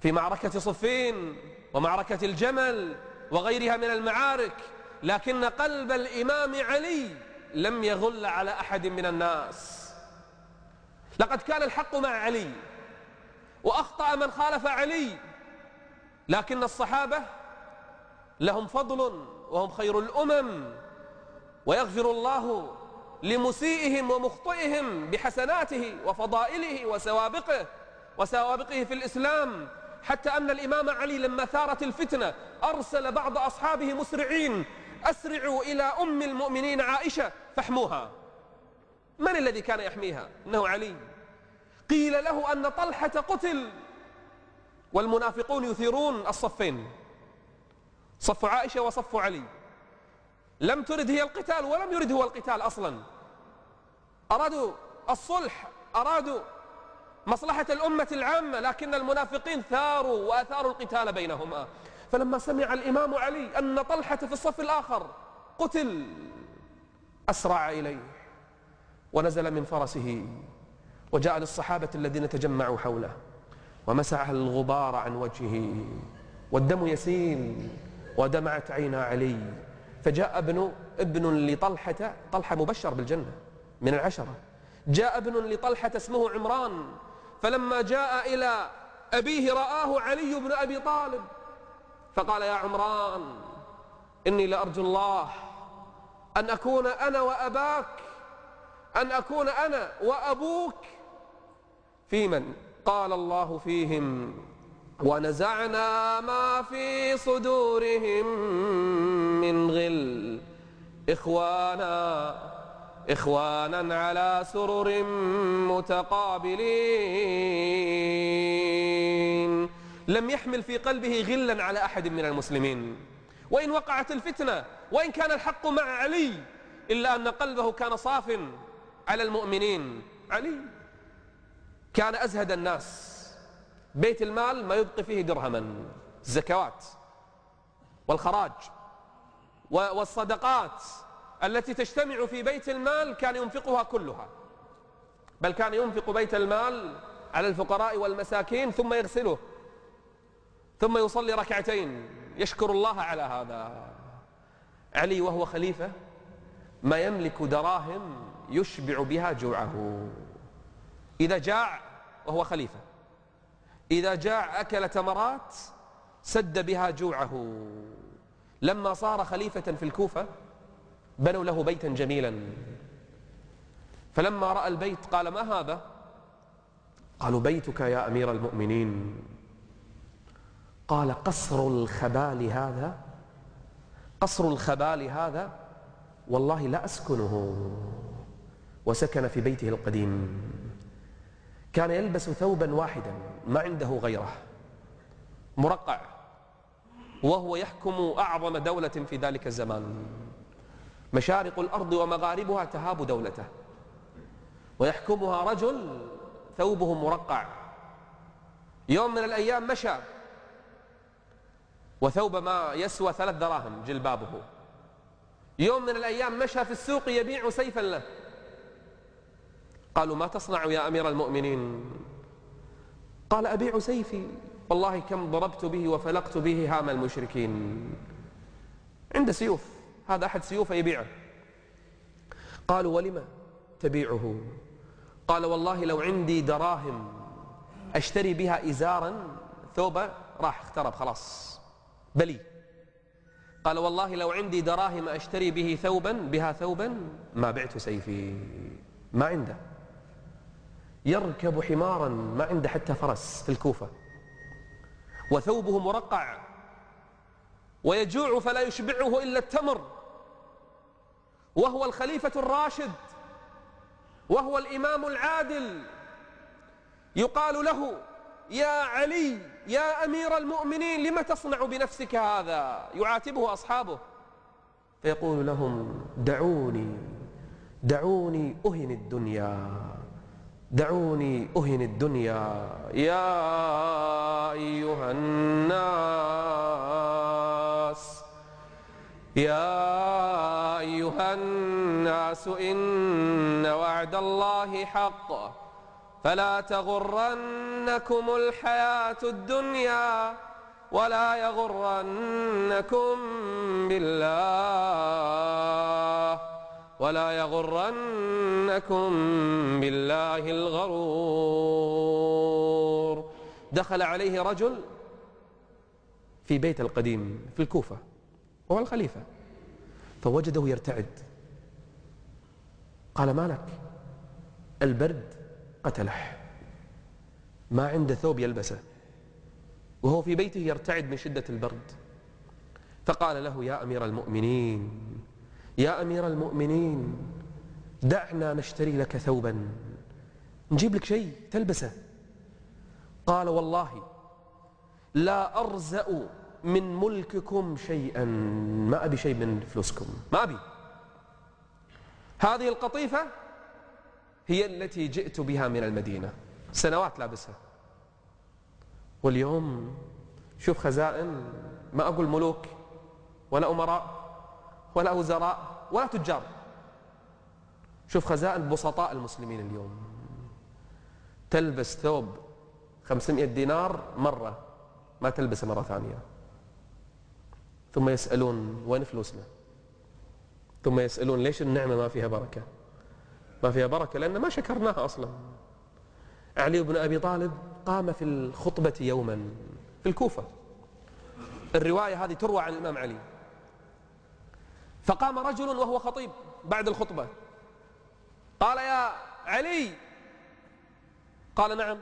في معركة صفين ومعركة الجمل وغيرها من المعارك. لكن قلب الإمام علي لم يغل على أحد من الناس. لقد كان الحق مع علي وأخطأ من خالف علي لكن الصحابة لهم فضل وهم خير الأمم ويغفر الله لمسيئهم ومخطئهم بحسناته وفضائله وسوابقه وسوابقه في الإسلام. حتى أن الإمام علي لما ثارت الفتنة أرسل بعض أصحابه مسرعين أسرعوا إلى أم المؤمنين عائشة فاحموها. من الذي كان يحميها؟ إنه علي. قيل له أن طلحة قتل والمنافقون يثيرون الصفين. صف عائشة وصف علي. لم ترد هي القتال ولم يرد هو القتال أصلا. أرادوا الصلح أرادوا مصلحة الأمة العامة لكن المنافقين ثاروا وأثاروا القتال بينهما. فلما سمع الإمام علي أن طلحة في الصف الآخر قتل أسرع إليه ونزل من فرسه. وجاء للصحابة الذين تجمعوا حوله. ومسح الغبار عن وجهه. والدم يسيل ودمعت عينا علي. فجاء ابن ابن لطلحة طلحة مبشر بالجنة من العشرة. جاء ابن لطلحة اسمه عمران. فلما جاء إلى أبيه رآه علي بن أبي طالب. فقال يا عمران إني لأرجو الله أن أكون أنا وأباك أن أكون أنا وأبوك في من قال الله فيهم ونزعنا ما في صدورهم من غل إخوانا إخوانا على سرر متقابلين. لم يحمل في قلبه غلا على أحد من المسلمين. وإن وقعت الفتنة وإن كان الحق مع علي إلا أن قلبه كان صاف على المؤمنين. علي. كان أزهد الناس. بيت المال ما يبقي فيه درهما الزكوات والخراج والصدقات التي تجتمع في بيت المال كان ينفقها كلها. بل كان ينفق بيت المال على الفقراء والمساكين ثم يغسله ثم يصلي ركعتين. يشكر الله على هذا. علي وهو خليفة ما يملك دراهم يشبع بها جوعه. إذا جاع وهو خليفة. إذا جاع أكل تمرات سد بها جوعه. لما صار خليفة في الكوفة بنوا له بيتا جميلا. فلما رأى البيت قال ما هذا؟ قالوا بيتك يا أمير المؤمنين. قال قصر الخبال هذا؟ قصر الخبال هذا؟ والله لا أسكنه. وسكن في بيته القديم. كان يلبس ثوبا واحدا ما عنده غيره. مرقع. وهو يحكم أعظم دولة في ذلك الزمان. مشارق الأرض ومغاربها تهاب دولته. ويحكمها رجل ثوبه مرقع. يوم من الأيام مشى. وثوب ما يسوى ثلاث دراهم جلبابه. يوم من الأيام مشى في السوق يبيع سيفا له. قالوا ما تصنع يا أمير المؤمنين؟ قال أبيع سيفي. والله كم ضربت به وفلقت به هام المشركين. عند سيوف. هذا أحد سيوف يبيعه. قالوا ولم تبيعه؟ قال والله لو عندي دراهم أشتري بها إزارا ثوبة راح اخترب خلاص. بلي. قال والله لو عندي دراهم أشتري به ثوبا بها ثوبا ما بعت سيفي. ما عنده. يركب حمارا ما عنده حتى فرس في الكوفة. وثوبه مرقع ويجوع فلا يشبعه إلا التمر. وهو الخليفة الراشد وهو الإمام العادل. يقال له يا علي يا أمير المؤمنين لم تصنع بنفسك هذا؟ يعاتبه أصحابه. فيقول لهم دعوني دعوني أهن الدنيا. دعوني أهن الدنيا. يا أيها الناس يا أيها الناس إن وعد الله حق. فلا تغرنكم الحياة الدنيا ولا يغرنكم بالله. ولا يغرنكم بالله الغرور. دخل عليه رجل في بيت القديم في الكوفة وهو الخليفة فوجده يرتعد. قال ما لك؟ البرد قتله ما عنده ثوب يلبسه. وهو في بيته يرتعد من شدة البرد. فقال له يا أمير المؤمنين يا أمير المؤمنين دعنا نشتري لك ثوبا. نجيب لك شيء تلبسه. قال والله لا أرزأ من ملككم شيئا. ما أبي شيء من فلوسكم. ما أبي. هذه القطيفة هي التي جئت بها من المدينة. سنوات لابسها. واليوم شوف خزائن ما أقول ملوك ولا أمراء. ولا وزراء ولا تجار. شوف خزائن بسطاء المسلمين اليوم. تلبس ثوب 500 دينار مرة ما تلبسه مرة ثانية. ثم يسألون وين فلوسنا؟ ثم يسألون ليش النعمة ما فيها بركة؟ ما فيها بركة لأن ما شكرناها أصلا. علي بن أبي طالب قام في الخطبة يوما في الكوفة. الرواية هذه تروى عن الإمام علي. فقام رجل وهو خطيب بعد الخطبة. قال يا علي. قال نعم.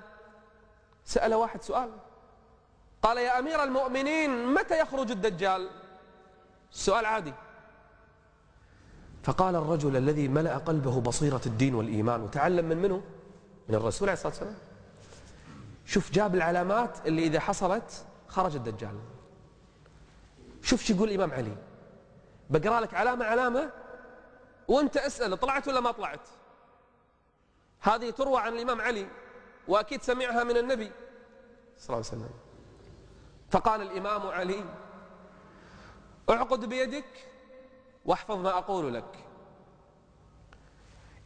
سأل واحد سؤال. قال يا أمير المؤمنين متى يخرج الدجال؟ السؤال عادي. فقال الرجل الذي ملأ قلبه بصيرة الدين والإيمان وتعلم من منه؟ من الرسول عليه الصلاة والسلام. شوف جاب العلامات اللي إذا حصلت خرج الدجال. شوف شو يقول الإمام علي. بقرأ لك علامة علامة وانت اسأل طلعت ولا ما طلعت؟ هذه تروى عن الإمام علي وأكيد سمعها من النبي صلى الله عليه وسلم. فقال الإمام علي أعقد بيدك واحفظ ما أقول لك.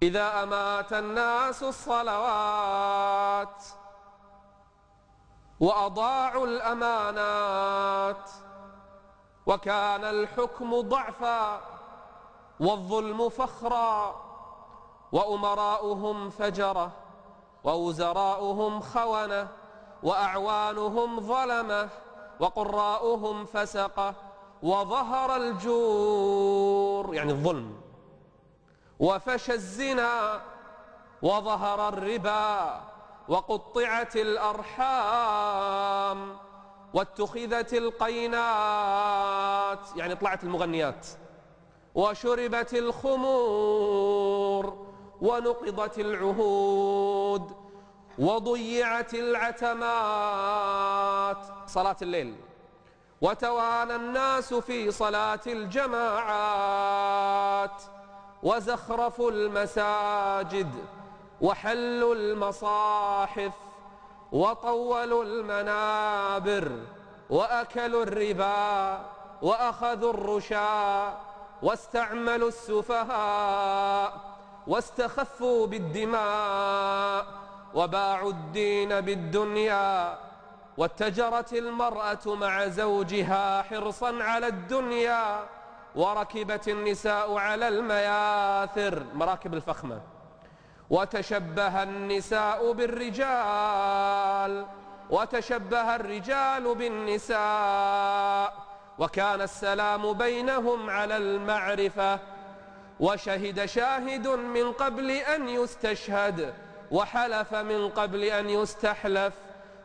إذا أمات الناس الصلوات وأضاعوا الأمانات وكان الحكم ضعفا والظلم فخرا وأمراؤهم فجرة ووزراؤهم خونة وأعوانهم ظلمة وقراؤهم فسقة وظهر الجور يعني الظلم وفشى الزنا وظهر الربا وقطعت الأرحام واتخذت القينات يعني طلعت المغنيات. وشربت الخمور ونقضت العهود وضيعت العتمات. صلاة الليل. وتوانى الناس في صلاة الجماعات. وزخرفوا المساجد وحلوا المصاحف. وطولوا المنابر وأكلوا الربا وأخذوا الرشا واستعملوا السفهاء واستخفوا بالدماء وباعوا الدين بالدنيا واتجرت المرأة مع زوجها حرصا على الدنيا وركبت النساء على المياثر. مراكب الفخمة. وتشبه النساء بالرجال وتشبه الرجال بالنساء وكان السلام بينهم على المعرفة وشهد شاهد من قبل أن يستشهد وحلف من قبل أن يستحلف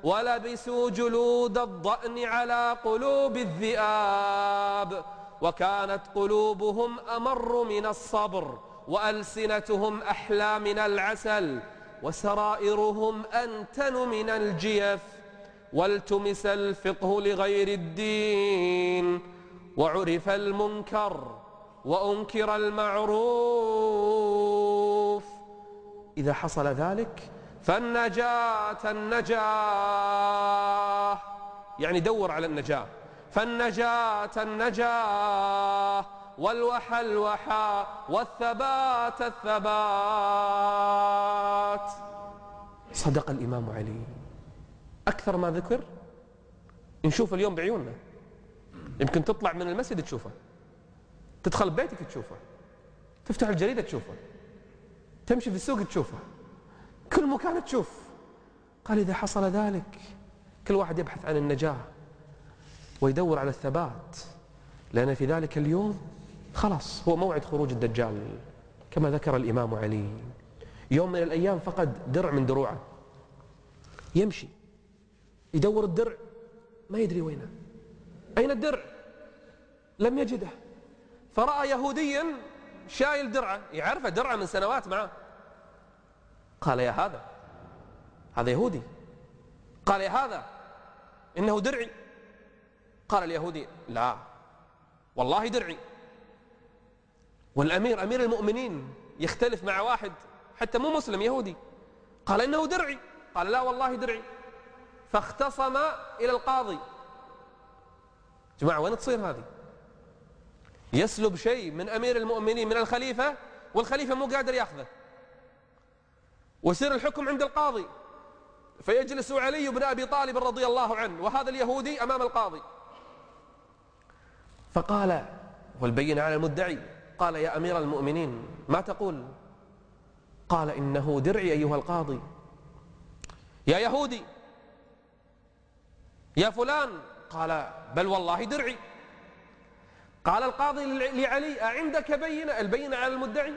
ولبسوا جلود الضأن على قلوب الذئاب وكانت قلوبهم أمر من الصبر. وألسنتهم أحلى من العسل وسرائرهم أنتن من الجيف والتمس الفقه لغير الدين وعرف المنكر وأنكر المعروف. إذا حصل ذلك فالنجاة النجاة يعني دور على النجاة فالنجاة النجاة والوحى الوحى والثبات الثبات. صدق الإمام علي. أكثر ما ذكر نشوف اليوم بعيوننا. يمكن تطلع من المسجد تشوفه. تدخل بيتك تشوفه. تفتح الجريدة تشوفه. تمشي في السوق تشوفه. كل مكان تشوف. قال إذا حصل ذلك كل واحد يبحث عن النجاة ويدور على الثبات. لأن في ذلك اليوم خلاص هو موعد خروج الدجال كما ذكر الإمام علي. يوم من الأيام فقد درع من دروعه. يمشي. يدور الدرع ما يدري وينه. أين الدرع؟ لم يجده. فرأى يهوديا شايل درعه. يعرفه درعه من سنوات معه. قال يا هذا هذا يهودي. قال يا هذا إنه درعي. قال اليهودي لا والله درعي. والأمير أمير المؤمنين يختلف مع واحد حتى مو مسلم يهودي. قال إنه درعي. قال لا والله درعي. فاختصم إلى القاضي. جماعة وين تصير هذه؟ يسلب شيء من أمير المؤمنين من الخليفة والخليفة مو قادر يأخذه. ويصير الحكم عند القاضي. فيجلس علي بن أبي طالب رضي الله عنه وهذا اليهودي أمام القاضي. فقال والبين على المدعي. قال يا أمير المؤمنين ما تقول? قال إنه درعي أيها القاضي. يا يهودي. يا فلان. قال بل والله درعي. قال القاضي لعلي أعندك بينة البينة على المدعي?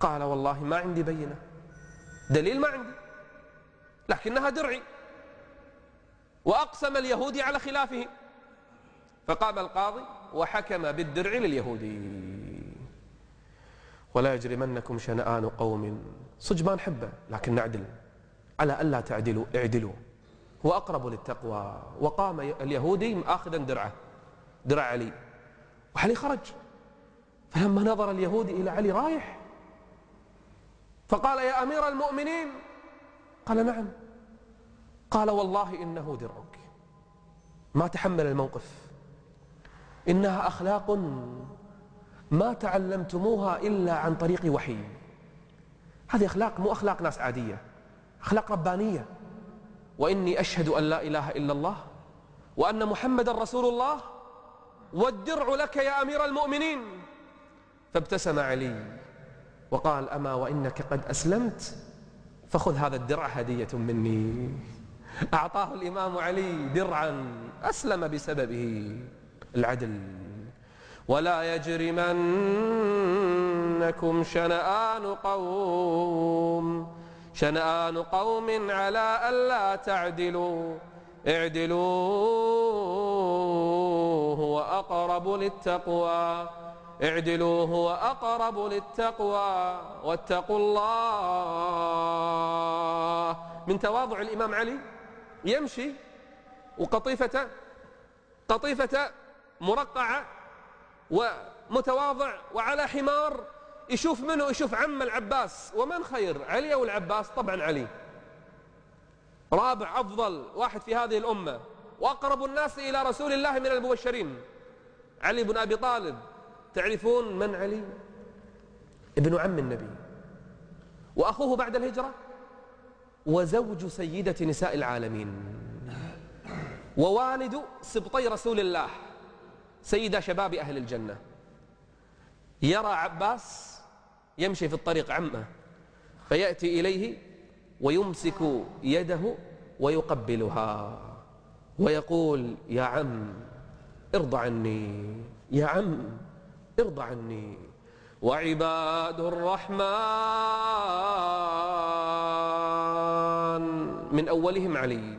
قال والله ما عندي بينة. دليل ما عندي. لكنها درعي. وأقسم اليهودي على خلافه فقام القاضي وحكم بالدرع لليهودي. ولا يجرمنكم شنآن قوم. صج ما نحبه لكن نعدل. على ألا تعدلوا اعدلوا. هو أقرب للتقوى. وقام اليهودي آخذا درعه. درع علي. وعلي خرج. فلما نظر اليهودي إلى علي رايح فقال يا أمير المؤمنين. قال نعم. قال والله إنه درعك. ما تحمل الموقف. إنها أخلاق ما تعلمتموها إلا عن طريق وحي. هذه أخلاق مو أخلاق ناس عادية أخلاق ربانية. وإني أشهد أن لا إله إلا الله وأن محمد رسول الله والدرع لك يا أمير المؤمنين. فابتسم علي وقال أما وإنك قد أسلمت فخذ هذا الدرع هدية مني. أعطاه الإمام علي درعا أسلم بسببه. العدل. ولا يجرمنكم شنآن قوم شنآن قوم على ألا تعدلوا. اعدلوا هو أقرب للتقوى. اعدلوا هو أقرب للتقوى. واتقوا الله. من تواضع الإمام علي؟ يمشي. وقطيفة قطيفة مرقعة ومتواضع وعلى حمار يشوف منه يشوف عم العباس. ومن خير؟ علي أو العباس؟ طبعا علي. رابع أفضل واحد في هذه الأمة. وأقرب الناس إلى رسول الله من المبشرين. علي بن أبي طالب. تعرفون من علي؟ ابن عم النبي. وأخوه بعد الهجرة. وزوج سيدة نساء العالمين. ووالد سبطي رسول الله. سيد شباب أهل الجنة. يرى عباس يمشي في الطريق عمه فيأتي إليه ويمسك يده ويقبلها ويقول يا عم ارضى عني يا عم ارضى عني وعباد الرحمن. من أولهم علي.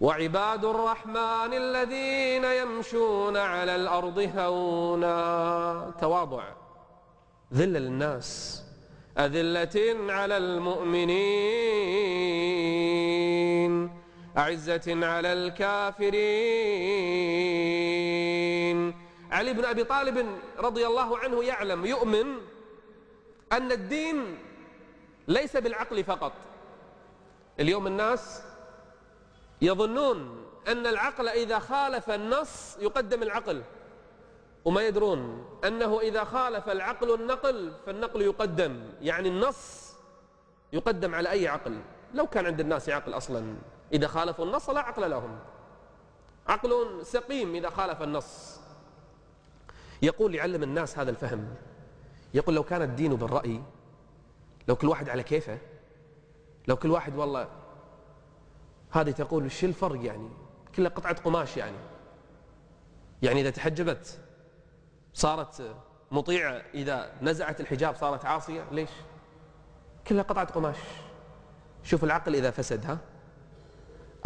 وعباد الرحمن الذين يمشون على الأرض هونا. تواضع. ذل للناس أذلة على المؤمنين. أعزة على الكافرين. علي بن أبي طالب رضي الله عنه يعلم يؤمن أن الدين ليس بالعقل فقط. اليوم الناس يظنون أن العقل إذا خالف النص يقدم العقل. وما يدرون أنه إذا خالف العقل النقل فالنقل يقدم يعني النص يقدم على أي عقل؟ لو كان عند الناس عقل أصلا. إذا خالفوا النص لا عقل لهم. عقل سقيم إذا خالف النص. يقول يعلم الناس هذا الفهم. يقول لو كان الدين بالرأي لو كل واحد على كيفه لو كل واحد والله هذه تقول شو الفرق يعني كلها قطعة قماش يعني. يعني إذا تحجبت صارت مطيعة إذا نزعت الحجاب صارت عاصية ليش؟ كلها قطعة قماش. شوف العقل إذا فسد ها؟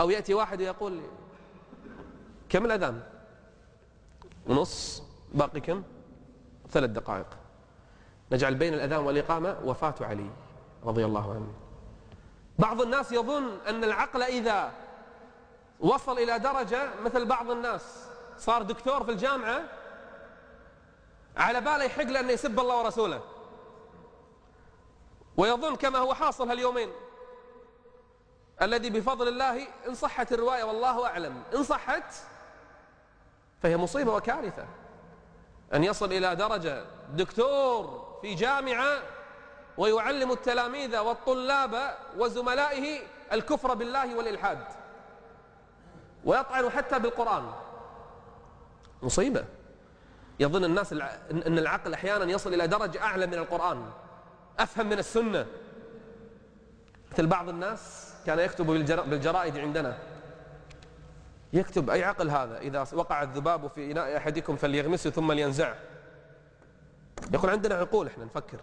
أو يأتي واحد ويقول كم الأذان؟ ونص باقي كم؟ ثلاث دقائق. نجعل بين الأذان والإقامة وفاة علي رضي الله عنه. بعض الناس يظن أن العقل إذا وصل إلى درجة مثل بعض الناس صار دكتور في الجامعة على باله يحق له أنه يسب الله ورسوله. ويظن كما هو حاصل هاليومين الذي بفضل الله إن صحت الرواية والله أعلم. إن صحت فهي مصيبة وكارثة. أن يصل إلى درجة دكتور في جامعة ويعلم التلاميذ والطلاب وزملائه الكفر بالله والإلحاد. ويطعن حتى بالقرآن. مصيبة. يظن الناس أن العقل أحيانا يصل إلى درجة أعلى من القرآن. أفهم من السنة. مثل بعض الناس كان يكتب بالجرائد عندنا. يكتب أي عقل هذا؟ إذا وقع الذباب في إناء أحدكم فليغمسه ثم لينزعه يقول عندنا عقول إحنا نفكر.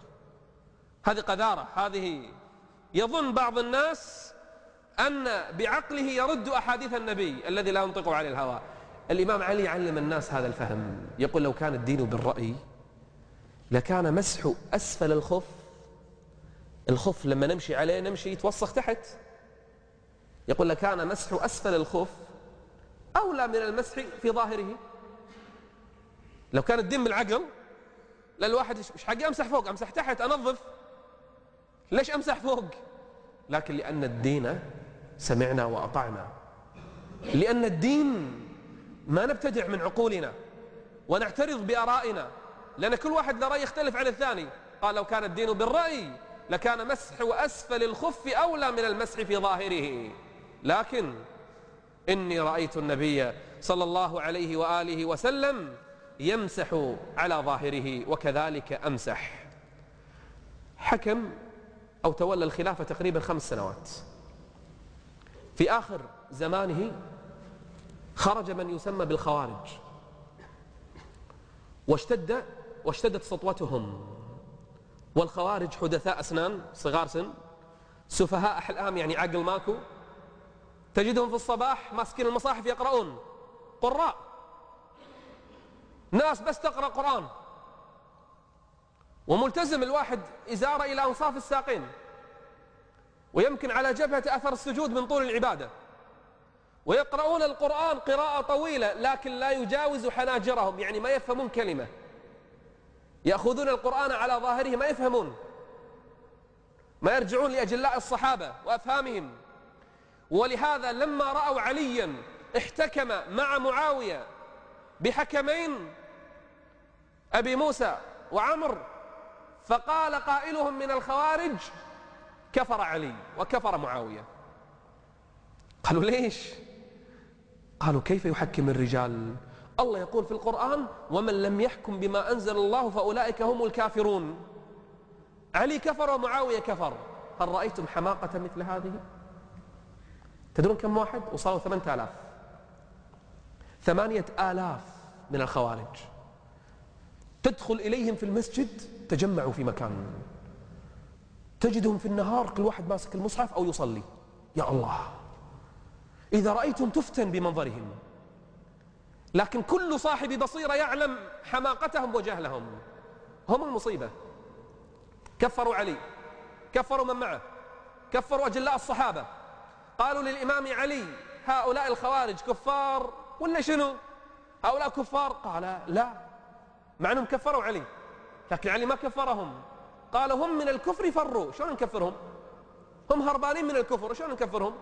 هذه قذارة هذه يظن بعض الناس أن بعقله يرد أحاديث النبي الذي لا ينطق عن الهوى. الإمام علي علم الناس هذا الفهم. يقول لو كان الدين بالرأي لكان مسح أسفل الخف الخف لما نمشي عليه نمشي يتوسخ تحت. يقول لكان مسح أسفل الخف أولى من المسح في ظاهره. لو كان الدين بالعقل لا الواحد مش حقي أمسح فوق أمسح تحت أنظف. ليش أمسح فوق؟ لكن لأن الدين سمعنا وأطعنا. لأن الدين ما نبتدع من عقولنا ونعترض بآرائنا. لأن كل واحد له رأي يختلف عن الثاني. قال لو كان الدين بالرأي لكان مسح أسفل الخف أولى من المسح في ظاهره. لكن إني رأيت النبي صلى الله عليه وآله وسلم يمسح على ظاهره وكذلك أمسح. حكم أو تولى الخلافة تقريبا خمس سنوات. في آخر زمانه خرج من يسمى بالخوارج. واشتد واشتدت سطوتهم. والخوارج حدثاء أسنان صغار سن سفهاء أحلام يعني عقل ماكو تجدهم في الصباح ماسكين المصاحف يقرؤون. قراء. ناس بس تقرأ قرآن. وملتزم الواحد إزارة إلى أنصاف الساقين ويمكن على جبهة أثر السجود من طول العبادة ويقرؤون القرآن قراءة طويلة لكن لا يجاوز حناجرهم يعني ما يفهمون كلمة. يأخذون القرآن على ظاهره ما يفهمون. ما يرجعون لأجلاء الصحابة وأفهامهم. ولهذا لما رأوا عليا احتكم مع معاوية بحكمين أبي موسى وعمر فقال قائلهم من الخوارج كفر علي وكفر معاوية. قالوا ليش؟ قالوا كيف يحكم الرجال؟ الله يقول في القرآن ومن لم يحكم بما أنزل الله فأولئك هم الكافرون. علي كفر ومعاوية كفر. هل رأيتم حماقة مثل هذه؟ تدرون كم واحد؟ وصلوا ثمانية آلاف. ثمانية آلاف من الخوارج. تدخل إليهم في المسجد تجمعوا في مكان. تجدهم في النهار كل واحد ماسك المصحف أو يصلي. يا الله. إذا رأيتم تفتن بمنظرهم. لكن كل صاحب بصيرة يعلم حماقتهم وجهلهم. هم المصيبة. كفروا علي. كفروا من معه. كفروا أجلاء الصحابة. قالوا للإمام علي هؤلاء الخوارج كفار ولا شنو؟ هؤلاء كفار؟ قال لا. مع أنهم كفروا علي. لكن علي ما كفرهم. قال هم من الكفر فروا. شلون نكفرهم؟ هم هربانين من الكفر. شلون نكفرهم؟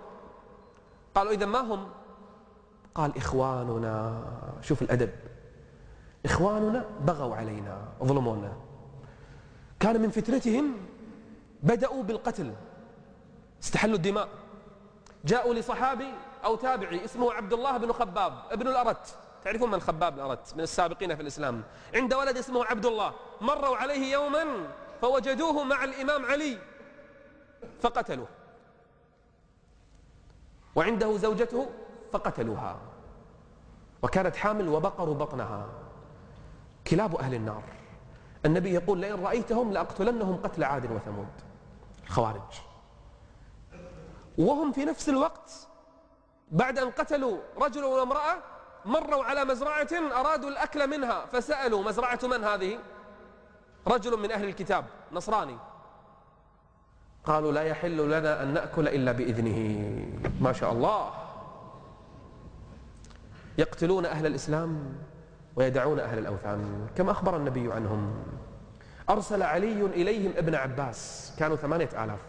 قالوا إذا ما هم. قال إخواننا. شوف الأدب. إخواننا بغوا علينا ظلمونا. كان من فتنتهم بدأوا بالقتل استحلوا الدماء. جاءوا لصحابي أو تابعي اسمه عبد الله بن خباب ابن الأرت. تعرفون من خباب الأرت من السابقين في الإسلام. عند ولد اسمه عبد الله مروا عليه يوما فوجدوه مع الإمام علي فقتلوه. وعنده زوجته فقتلوها. وكانت حامل وبقروا بطنها. كلاب أهل النار. النبي يقول لئن رأيتهم لأقتلنهم قتل عاد وثمود. الخوارج وهم في نفس الوقت بعد أن قتلوا رجل وامرأة مروا على مزرعة أرادوا الأكل منها فسألوا مزرعة من هذه؟ رجل من أهل الكتاب نصراني. قالوا لا يحل لنا أن نأكل إلا بإذنه. ما شاء الله. يقتلون أهل الإسلام ويدعون أهل الأوثان كما أخبر النبي عنهم. أرسل علي إليهم ابن عباس كانوا ثمانية آلاف.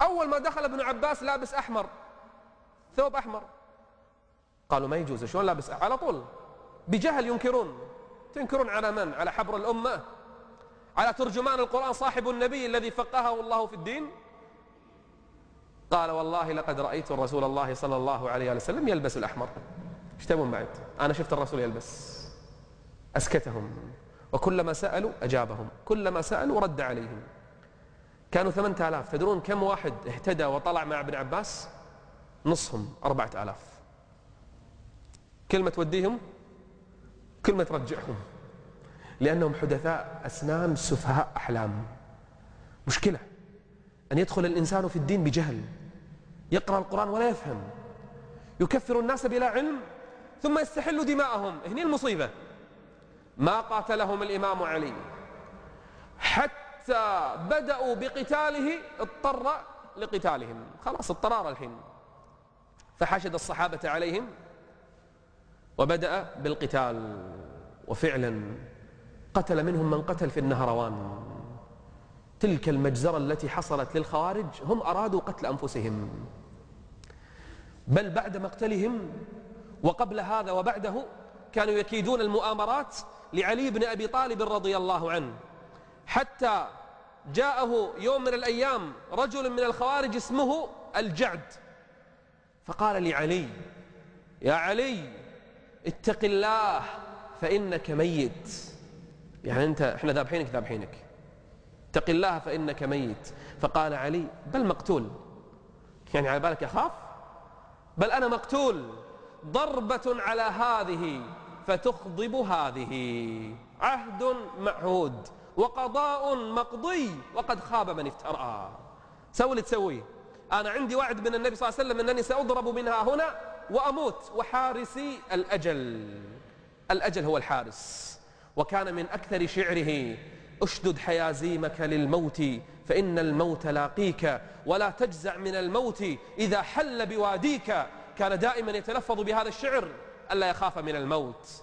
أول ما دخل ابن عباس لابس أحمر ثوب أحمر. قالوا ما يجوز. شلون؟ لابس على طول. بجهل ينكرون. تنكرون على من؟ على حبر الأمة. على ترجمان القرآن صاحب النبي الذي فقهه الله في الدين. قال والله لقد رأيت رسول الله صلى الله عليه وسلم يلبس الأحمر. إيش تبون بعد؟ أنا شفت الرسول يلبس. أسكتهم. وكلما سألوا أجابهم. كلما سألوا رد عليهم. كانوا ثمانية آلاف. تدرون كم واحد اهتدى وطلع مع ابن عباس؟ نصهم. أربعة آلاف. كلمة توديهم؟ كلمة ترجعهم. لأنهم حدثاء أسنان سفهاء أحلام. مشكلة. أن يدخل الإنسان في الدين بجهل. يقرأ القرآن ولا يفهم. يكفر الناس بلا علم ثم يستحل دماءهم. هني المصيبة. ما قاتلهم الإمام علي. حتى بدأوا بقتاله اضطر لقتالهم. خلاص اضطرار الحين. فحشد الصحابة عليهم. وبدأ بالقتال وفعلا قتل منهم من قتل في النهروان. تلك المجزرة التي حصلت للخوارج هم أرادوا قتل أنفسهم. بل بعد مقتلهم وقبل هذا وبعده كانوا يكيدون المؤامرات لعلي بن أبي طالب رضي الله عنه. حتى جاءه يوم من الأيام رجل من الخوارج اسمه الجعد. فقال لعلي يا علي اتق الله فإنك ميت. يعني أنت إحنا ذابحينك ذابحينك. اتق الله فإنك ميت. فقال علي بل مقتول. يعني على بالك أخاف بل أنا مقتول. ضربة على هذه فتخضب هذه. عهد معهود. وقضاء مقضي. وقد خاب من افترى سوي اللي تسويه. أنا عندي وعد من النبي صلى الله عليه وسلم أنني سأضرب منها هنا. وأموت وحارسي الأجل. الأجل هو الحارس. وكان من أكثر شعره أشدد حيازيمك للموت فإن الموت لاقيك ولا تجزع من الموت إذا حل بواديك. كان دائما يتلفظ بهذا الشعر ألا يخاف من الموت.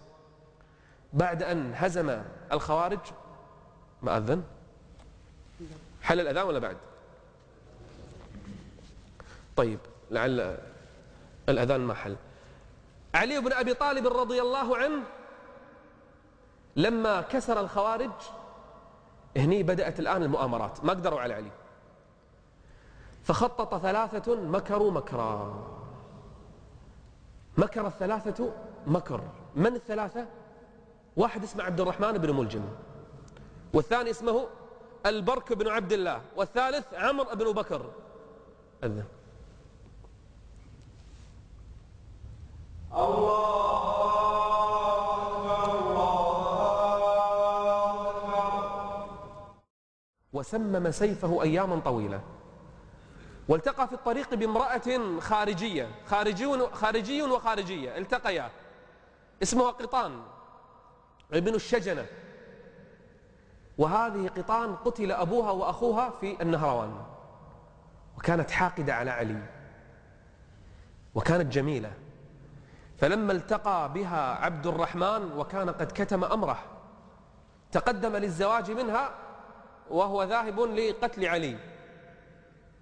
بعد أن هزم الخوارج ما أذن حل الأذان ولا بعد؟ طيب لعل الأذان ما حل. علي بن أبي طالب رضي الله عنه لما كسر الخوارج هني بدأت الآن المؤامرات ما قدروا على علي. فخطط ثلاثة مكروا مكرا. مكر الثلاثة مكر. من الثلاثة؟ واحد اسمه عبد الرحمن بن ملجم. والثاني اسمه البرك بن عبد الله. والثالث عمرو بن بكر. أذن. وسمم سيفه أياما طويلة. والتقى في الطريق بامرأة خارجية. خارجي خارجي وخارجية. التقيا. اسمها قطان. ابن الشجنة. وهذه قطان قتل أبوها وأخوها في النهروان. وكانت حاقدة على علي. وكانت جميلة. فلما التقى بها عبد الرحمن وكان قد كتم أمره تقدم للزواج منها وهو ذاهب لقتل علي.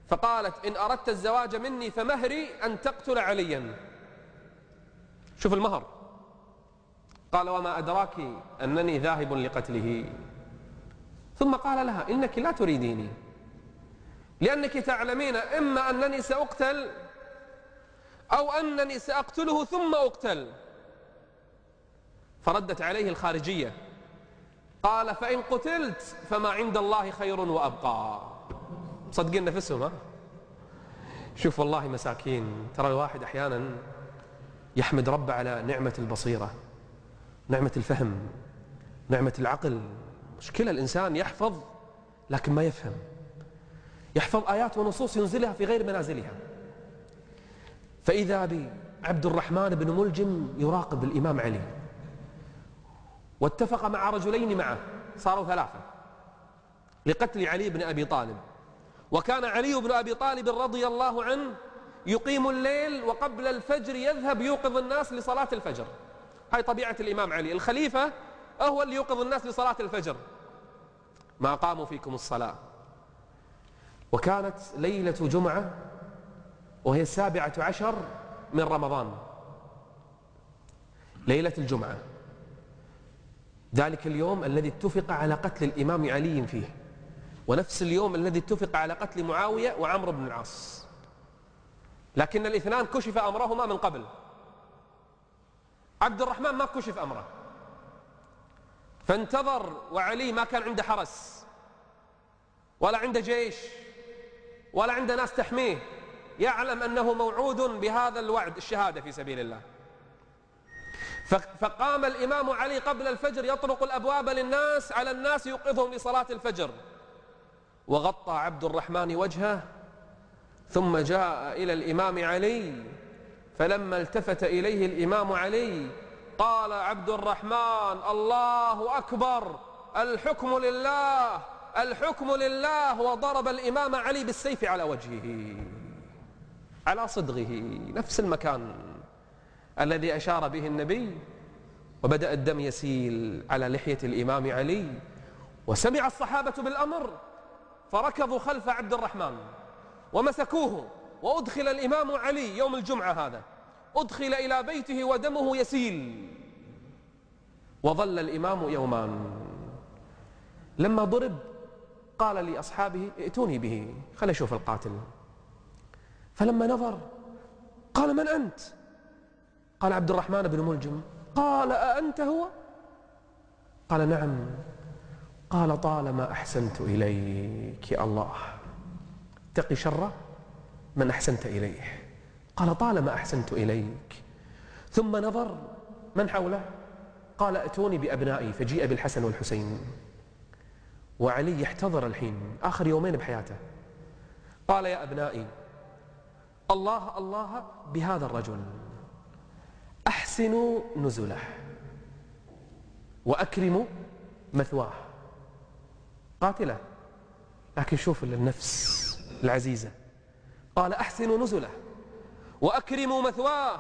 فقالت إن أردت الزواج مني فمهري أن تقتل عليا. شوف المهر. قال وما أدراك أنني ذاهب لقتله. ثم قال لها إنك لا تريديني لأنك تعلمين إما أنني سأقتل أو أنني سأقتله ثم أقتل. فردت عليه الخارجية. قال فإن قتلت فما عند الله خير وأبقى. صدقين نفسهم ها؟ شوف والله مساكين. ترى الواحد أحيانا يحمد ربه على نعمة البصيرة نعمة الفهم نعمة العقل. مشكلة الإنسان يحفظ لكن ما يفهم. يحفظ آيات ونصوص ينزلها في غير منازلها. فإذا بعبد الرحمن بن ملجم يراقب الإمام علي. واتفق مع رجلين معه صاروا ثلاثة لقتل علي بن أبي طالب. وكان علي بن أبي طالب رضي الله عنه يقيم الليل وقبل الفجر يذهب يوقظ الناس لصلاة الفجر. هاي طبيعة الإمام علي. الخليفة هو اللي يوقظ الناس لصلاة الفجر. ما قاموا فيكم الصلاة. وكانت ليلة جمعة وهي السابعة عشر من رمضان ليلة الجمعة. ذلك اليوم الذي اتفق على قتل الإمام علي فيه ونفس اليوم الذي اتفق على قتل معاوية وعمرو بن العاص. لكن الاثنان كشف أمرهما من قبل. عبد الرحمن ما كشف أمره. فانتظر وعلي ما كان عنده حرس ولا عنده جيش ولا عنده ناس تحميه. يعلم أنه موعود بهذا الوعد الشهادة في سبيل الله. فقام الإمام علي قبل الفجر يطرق الأبواب للناس على الناس يوقظهم لصلاة الفجر. وغطى عبد الرحمن وجهه ثم جاء إلى الإمام علي. فلما التفت إليه الإمام علي قال عبد الرحمن الله أكبر! الحكم لله! الحكم لله! وضرب الإمام علي بالسيف على وجهه. على صدغه نفس المكان الذي أشار به النبي. وبدأ الدم يسيل على لحية الإمام علي. وسمع الصحابة بالأمر فركضوا خلف عبد الرحمن. ومسكوه وأدخل الإمام علي يوم الجمعة هذا. أدخل إلى بيته ودمه يسيل. وظل الإمام يومان. لما ضرب قال لأصحابه ائتوني به خل أشوف القاتل. فلما نظر قال من أنت؟ قال عبد الرحمن بن ملجم. قال أأنت هو؟ قال نعم. قال طالما أحسنت إليك يا الله. تقي شر من أحسنت إليه. قال طالما أحسنت إليك. ثم نظر من حوله؟ قال أتوني بأبنائي فجيء بالحسن والحسين. وعلي يحتضر الحين آخر يومين بحياته. قال يا أبنائي الله الله بهذا الرجل. أحسنوا نزله وأكرموا مثواه. قاتله. لكن شوف النفس العزيزة. قال أحسنوا نزله وأكرموا مثواه.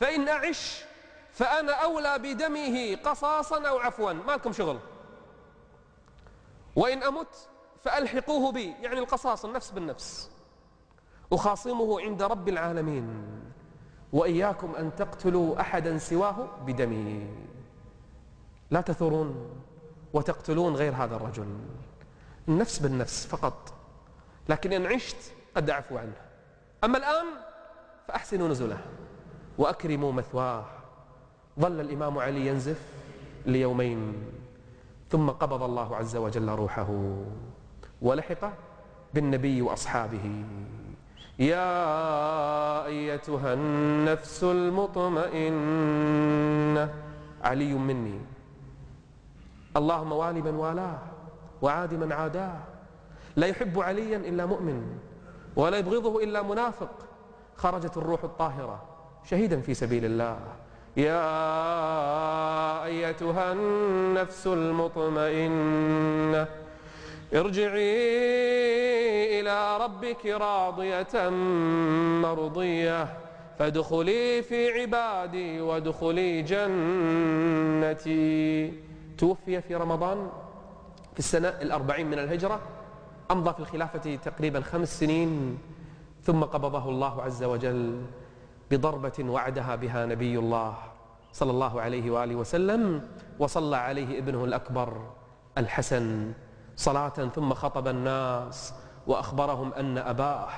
فإن أعش فأنا أولى بدمه قصاصا أو عفوا. ما لكم شغل. وإن أمت فألحقوه بي. يعني القصاص النفس بالنفس. أخاصمه عند رب العالمين وإياكم أن تقتلوا أحدا سواه بدمي لا تثورون وتقتلون غير هذا الرجل. النفس بالنفس فقط. لكن إن عشت قد أعفو عنه. أما الآن فأحسنوا نزله وأكرموا مثواه. ظل الإمام علي ينزف ليومين ثم قبض الله عز وجل روحه ولحق بالنبي وأصحابه. يا أيتها النفس المطمئنة علي مني. اللهم والي من والاه وعاد من عاداه. لا يحب عليا إلا مؤمن ولا يبغضه إلا منافق. خرجت الروح الطاهرة شهيدا في سبيل الله. يا أيتها النفس المطمئنة. ارجعي إلى ربك راضية مرضية فادخلي في عبادي وادخلي جنتي. توفي في رمضان في السنة الأربعين من الهجرة أمضى في الخلافة تقريبا خمس سنين ثم قبضه الله عز وجل بضربة وعدها بها نبي الله صلى الله عليه وآله وسلم وصلى عليه ابنه الأكبر الحسن. صلاة ثم خطب الناس وأخبرهم أن أباه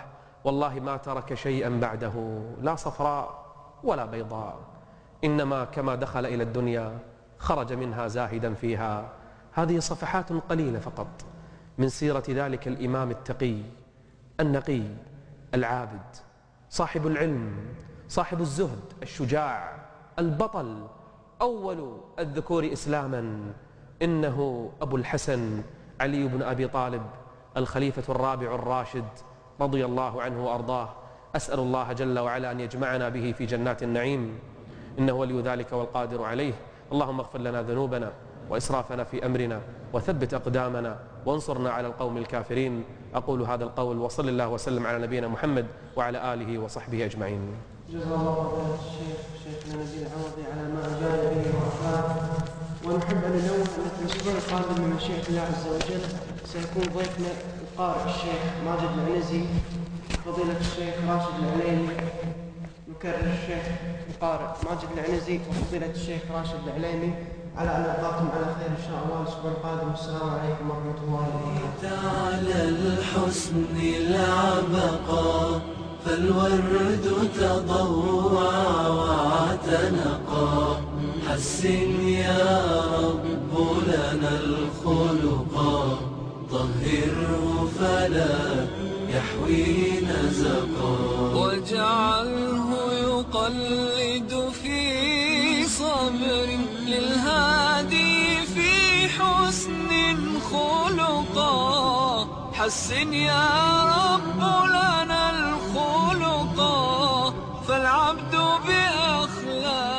والله ما ترك شيئا بعده لا صفراء ولا بيضاء إنما كما دخل إلى الدنيا خرج منها زاهدا فيها. هذه صفحات قليلة فقط من سيرة ذلك الإمام التقي النقي العابد صاحب العلم صاحب الزهد الشجاع البطل أول الذكور إسلاما. إنه أبو الحسن علي بن أبي طالب الخليفة الرابع الراشد رضي الله عنه وأرضاه. أسأل الله جل وعلا أن يجمعنا به في جنات النعيم. إنه ولي ذلك والقادر عليه. اللهم اغفر لنا ذنوبنا وإسرافنا في أمرنا وثبت أقدامنا وانصرنا على القوم الكافرين. أقول هذا القول وصل الله وسلم على نبينا محمد وعلى آله وصحبه أجمعين. جزا الله خير الشيخ شيخنا نبيل العوضي على ما أجاب به وأفاد ونحب أن ننوه أن في الأسبوع القادم من مشيئة الله عز وجل سيكون ضيفنا القارئ الشيخ ماجد العنزي فضيلة الشيخ راشد العليمي يكرر الشيخ القارئ ماجد العنزي وفضيلة الشيخ راشد العليمي على أن نلقاكم على خير إن شاء الله الأسبوع القادم. والسلام عليكم ورحمة الله وبركاته. على الحسن العبقى فالورد تضوع واعتنقا حسن يا رب لنا الخلق طهره فلا يحوي نزقا واجعله يقلد في صبر للهادي في حسن خلقا حسن يا رب لنا الخلقا فالعبد